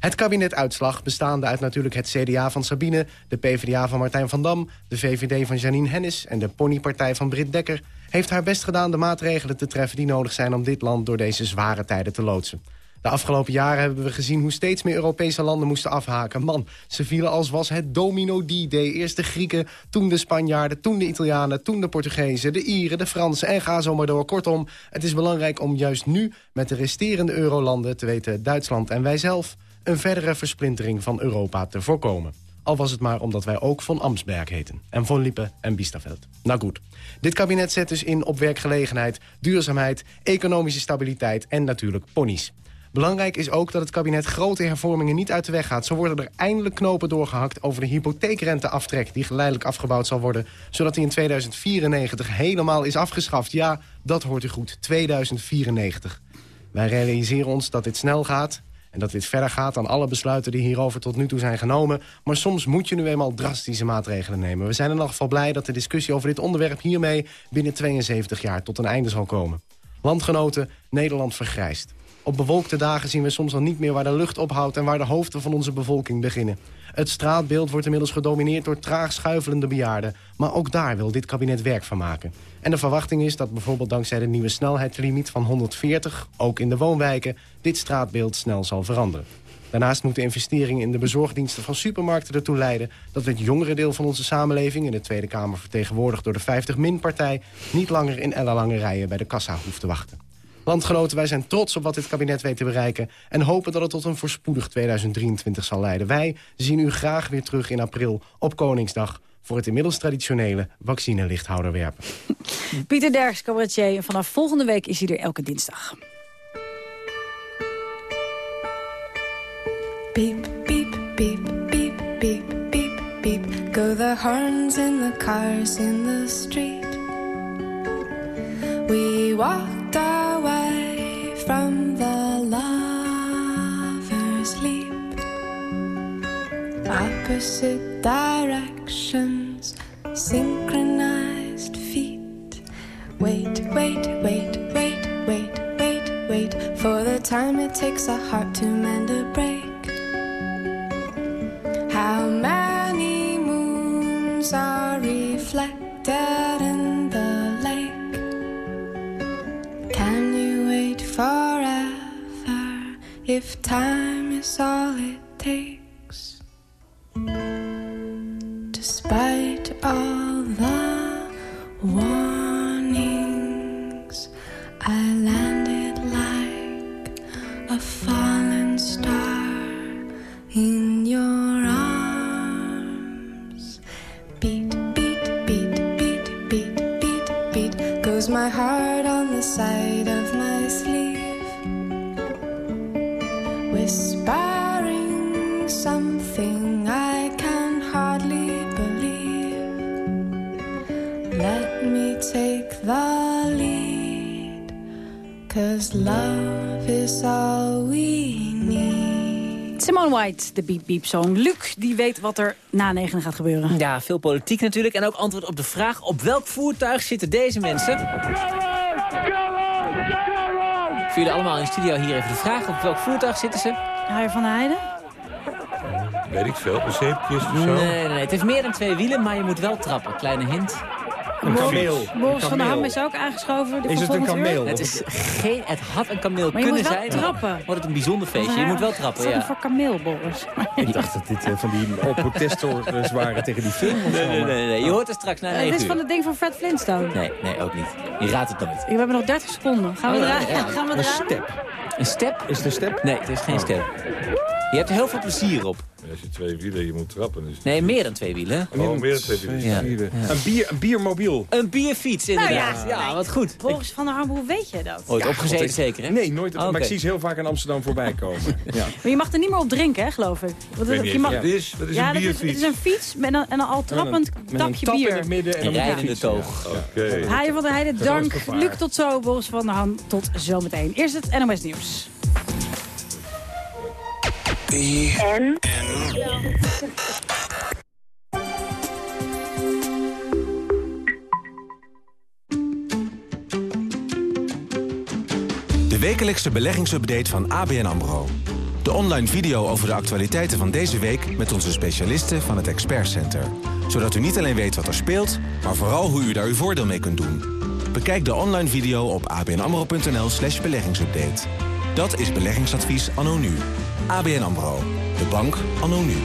Het kabinetuitslag, bestaande uit natuurlijk het CDA van Sabine... de PvdA van Martijn van Dam, de VVD van Janine Hennis... en de ponypartij van Britt Dekker... heeft haar best gedaan de maatregelen te treffen die nodig zijn... om dit land door deze zware tijden te loodsen. De afgelopen jaren hebben we gezien hoe steeds meer Europese landen moesten afhaken. Man, ze vielen als was het domino D-day. Eerst de Grieken, toen de Spanjaarden, toen de Italianen... toen de Portugezen, de Ieren, de Fransen en ga zo maar door. Kortom, het is belangrijk om juist nu met de resterende eurolanden... te weten Duitsland en wij zelf een verdere versplintering van Europa te voorkomen. Al was het maar omdat wij ook von Amsberg heten. En von Lippe en Biesterveld. Nou goed, dit kabinet zet dus in op werkgelegenheid, duurzaamheid... economische stabiliteit en natuurlijk ponies. Belangrijk is ook dat het kabinet grote hervormingen niet uit de weg gaat. Zo worden er eindelijk knopen doorgehakt over de hypotheekrenteaftrek... die geleidelijk afgebouwd zal worden... zodat die in 2094 helemaal is afgeschaft. Ja, dat hoort u goed, 2094. Wij realiseren ons dat dit snel gaat... en dat dit verder gaat dan alle besluiten die hierover tot nu toe zijn genomen. Maar soms moet je nu eenmaal drastische maatregelen nemen. We zijn in elk geval blij dat de discussie over dit onderwerp hiermee... binnen 72 jaar tot een einde zal komen. Landgenoten, Nederland vergrijst. Op bewolkte dagen zien we soms al niet meer waar de lucht ophoudt... en waar de hoofden van onze bevolking beginnen. Het straatbeeld wordt inmiddels gedomineerd door traag schuifelende bejaarden. Maar ook daar wil dit kabinet werk van maken. En de verwachting is dat bijvoorbeeld dankzij de nieuwe snelheidslimiet van 140... ook in de woonwijken, dit straatbeeld snel zal veranderen. Daarnaast moeten investeringen in de bezorgdiensten van supermarkten ertoe leiden... dat het jongere deel van onze samenleving, in de Tweede Kamer vertegenwoordigd door de 50-min-partij... niet langer in ellenlange rijen bij de kassa hoeft te wachten. Landgenoten, wij zijn trots op wat dit kabinet weet te bereiken... en hopen dat het tot een voorspoedig 2023 zal leiden. Wij zien u graag weer terug in april op Koningsdag... voor het inmiddels traditionele vaccinelichthouder werpen. [laughs] Pieter Derks, cabaretier. En vanaf volgende week is hij er elke dinsdag. Beep, beep, beep, beep, beep, beep, beep. Go the horns in the cars in the street. We walked away from the lover's leap. Opposite directions, synchronized feet. Wait, wait, wait, wait, wait, wait, wait. For the time it takes a heart to mend a break. How many moons are if time is all it takes? Despite all Cause love is all we need. Simone White, de Beep Beep Song. Luc, die weet wat er na negen gaat gebeuren. Ja, veel politiek natuurlijk. En ook antwoord op de vraag... op welk voertuig zitten deze mensen? Voor jullie allemaal in de studio hier even de vraag. Op welk voertuig zitten ze? Haier van der Heijden? Weet ik veel, een zeepjes of zo? Nee, nee, nee, het heeft meer dan twee wielen, maar je moet wel trappen. Kleine hint. Een kameel. Boris van der Ham is ook aangeschoven. Is het een kameel? Het, is geen, het had een kameel Maar je kunnen moet wel zijn. trappen. Wordt het een bijzonder feestje. Je moet wel trappen, Wat is ja. voor kameel, Boris? Ik dacht dat dit eh, van die oh, protestorders waren tegen die film. Nee, nee, nee, nee. Je hoort het straks na Eh, 9 dit is van het ding van Fred Flintstone. Nee, nee, ook niet. Je raadt het nooit. We hebben nog 30 seconden. Gaan we Oh, eraan? Gaan we Een step. Een step? Is het een step? Nee, het is geen step. Je hebt er heel veel plezier op. Als je twee wielen, je moet trappen. Dus... Nee, meer dan twee wielen. Oh, meer dan twee wielen. Ja. Een, bier, een biermobiel. Een bierfiets, inderdaad. Nou ja, ja. wat goed. Boris van der Ham, hoe weet je dat? Ooit Ja, opgezeten God, ik- zeker, hè? Nee, nooit. Oké. Maar ik zie ze heel vaak in Amsterdam voorbij komen. [laughs] Ja. Maar je mag er niet meer op drinken, hè, geloof ik. Want weet het- niet je mag... is. Dat is ja, een dat is, het bierfiets. is een fiets met een, en een al trappend met een tapje tap in bier. het midden en Een rijdende toog. Oké. Haaien van der Heijden, Dat was dank. Luc tot zo, Boris van der Ham tot zometeen. Eerst het NOS Nieuws. De wekelijkse beleggingsupdate van ABN AMRO. De online video over de actualiteiten van deze week met onze specialisten van het Expert Center. Zodat u niet alleen weet wat er speelt, maar vooral hoe u daar uw voordeel mee kunt doen. Bekijk de online video op abnamro.nl slash beleggingsupdate. Dat is beleggingsadvies anno nu. ABN AMRO. De bank anno nu.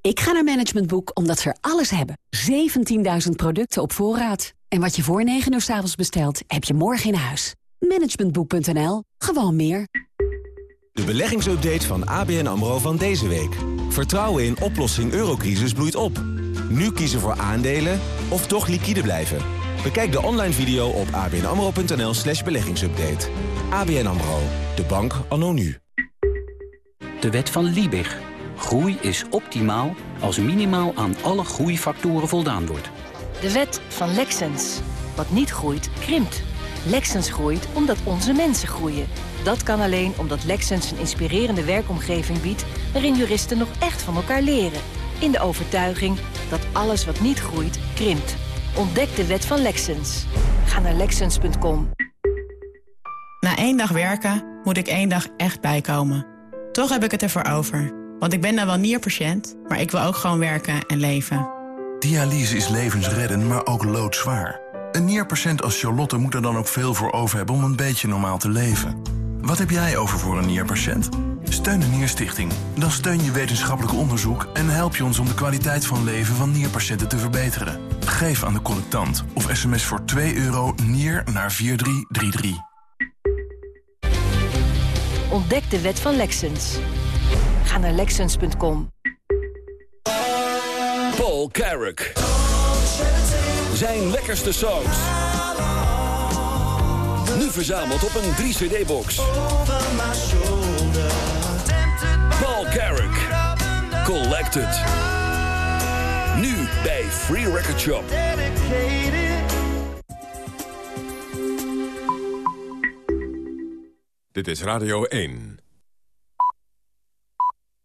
Ik ga naar Management Boek omdat ze er alles hebben. 17.000 producten op voorraad. En wat je voor 9 uur s avonds bestelt, heb je morgen in huis. Managementboek.nl. Gewoon meer. De beleggingsupdate van ABN AMRO van deze week. Vertrouwen in oplossing eurocrisis bloeit op. Nu kiezen voor aandelen of toch liquide blijven. Bekijk de online video op abnamro.nl slash beleggingsupdate. ABN AMRO. De bank anno nu. De wet van Liebig. Groei is optimaal als minimaal aan alle groeifactoren voldaan wordt. De wet van Lexens. Wat niet groeit, krimpt. Lexens groeit omdat onze mensen groeien. Dat kan alleen omdat Lexens een inspirerende werkomgeving biedt... waarin juristen nog echt van elkaar leren. In de overtuiging dat alles wat niet groeit, krimpt. Ontdek de wet van Lexens. Ga naar Lexens.com. Na één dag werken moet ik één dag echt bijkomen. Toch heb ik het ervoor over. Want ik ben dan wel nierpatiënt, maar ik wil ook gewoon werken en leven. Dialyse is levensreddend, maar ook loodzwaar. Een nierpatiënt als Charlotte moet er dan ook veel voor over hebben om een beetje normaal te leven. Wat heb jij over voor een nierpatiënt? Steun de Nierstichting. Dan steun je wetenschappelijk onderzoek en help je ons om de kwaliteit van leven van nierpatiënten te verbeteren. Geef aan de collectant of sms voor 2 euro nier naar 4333. Ontdek de wet van Lexens. Ga naar Lexens.com. Paul Carrick. Zijn lekkerste songs. Nu verzameld op een 3-cd-box. Collected. Nu bij Free Record Shop. Dit is Radio 1.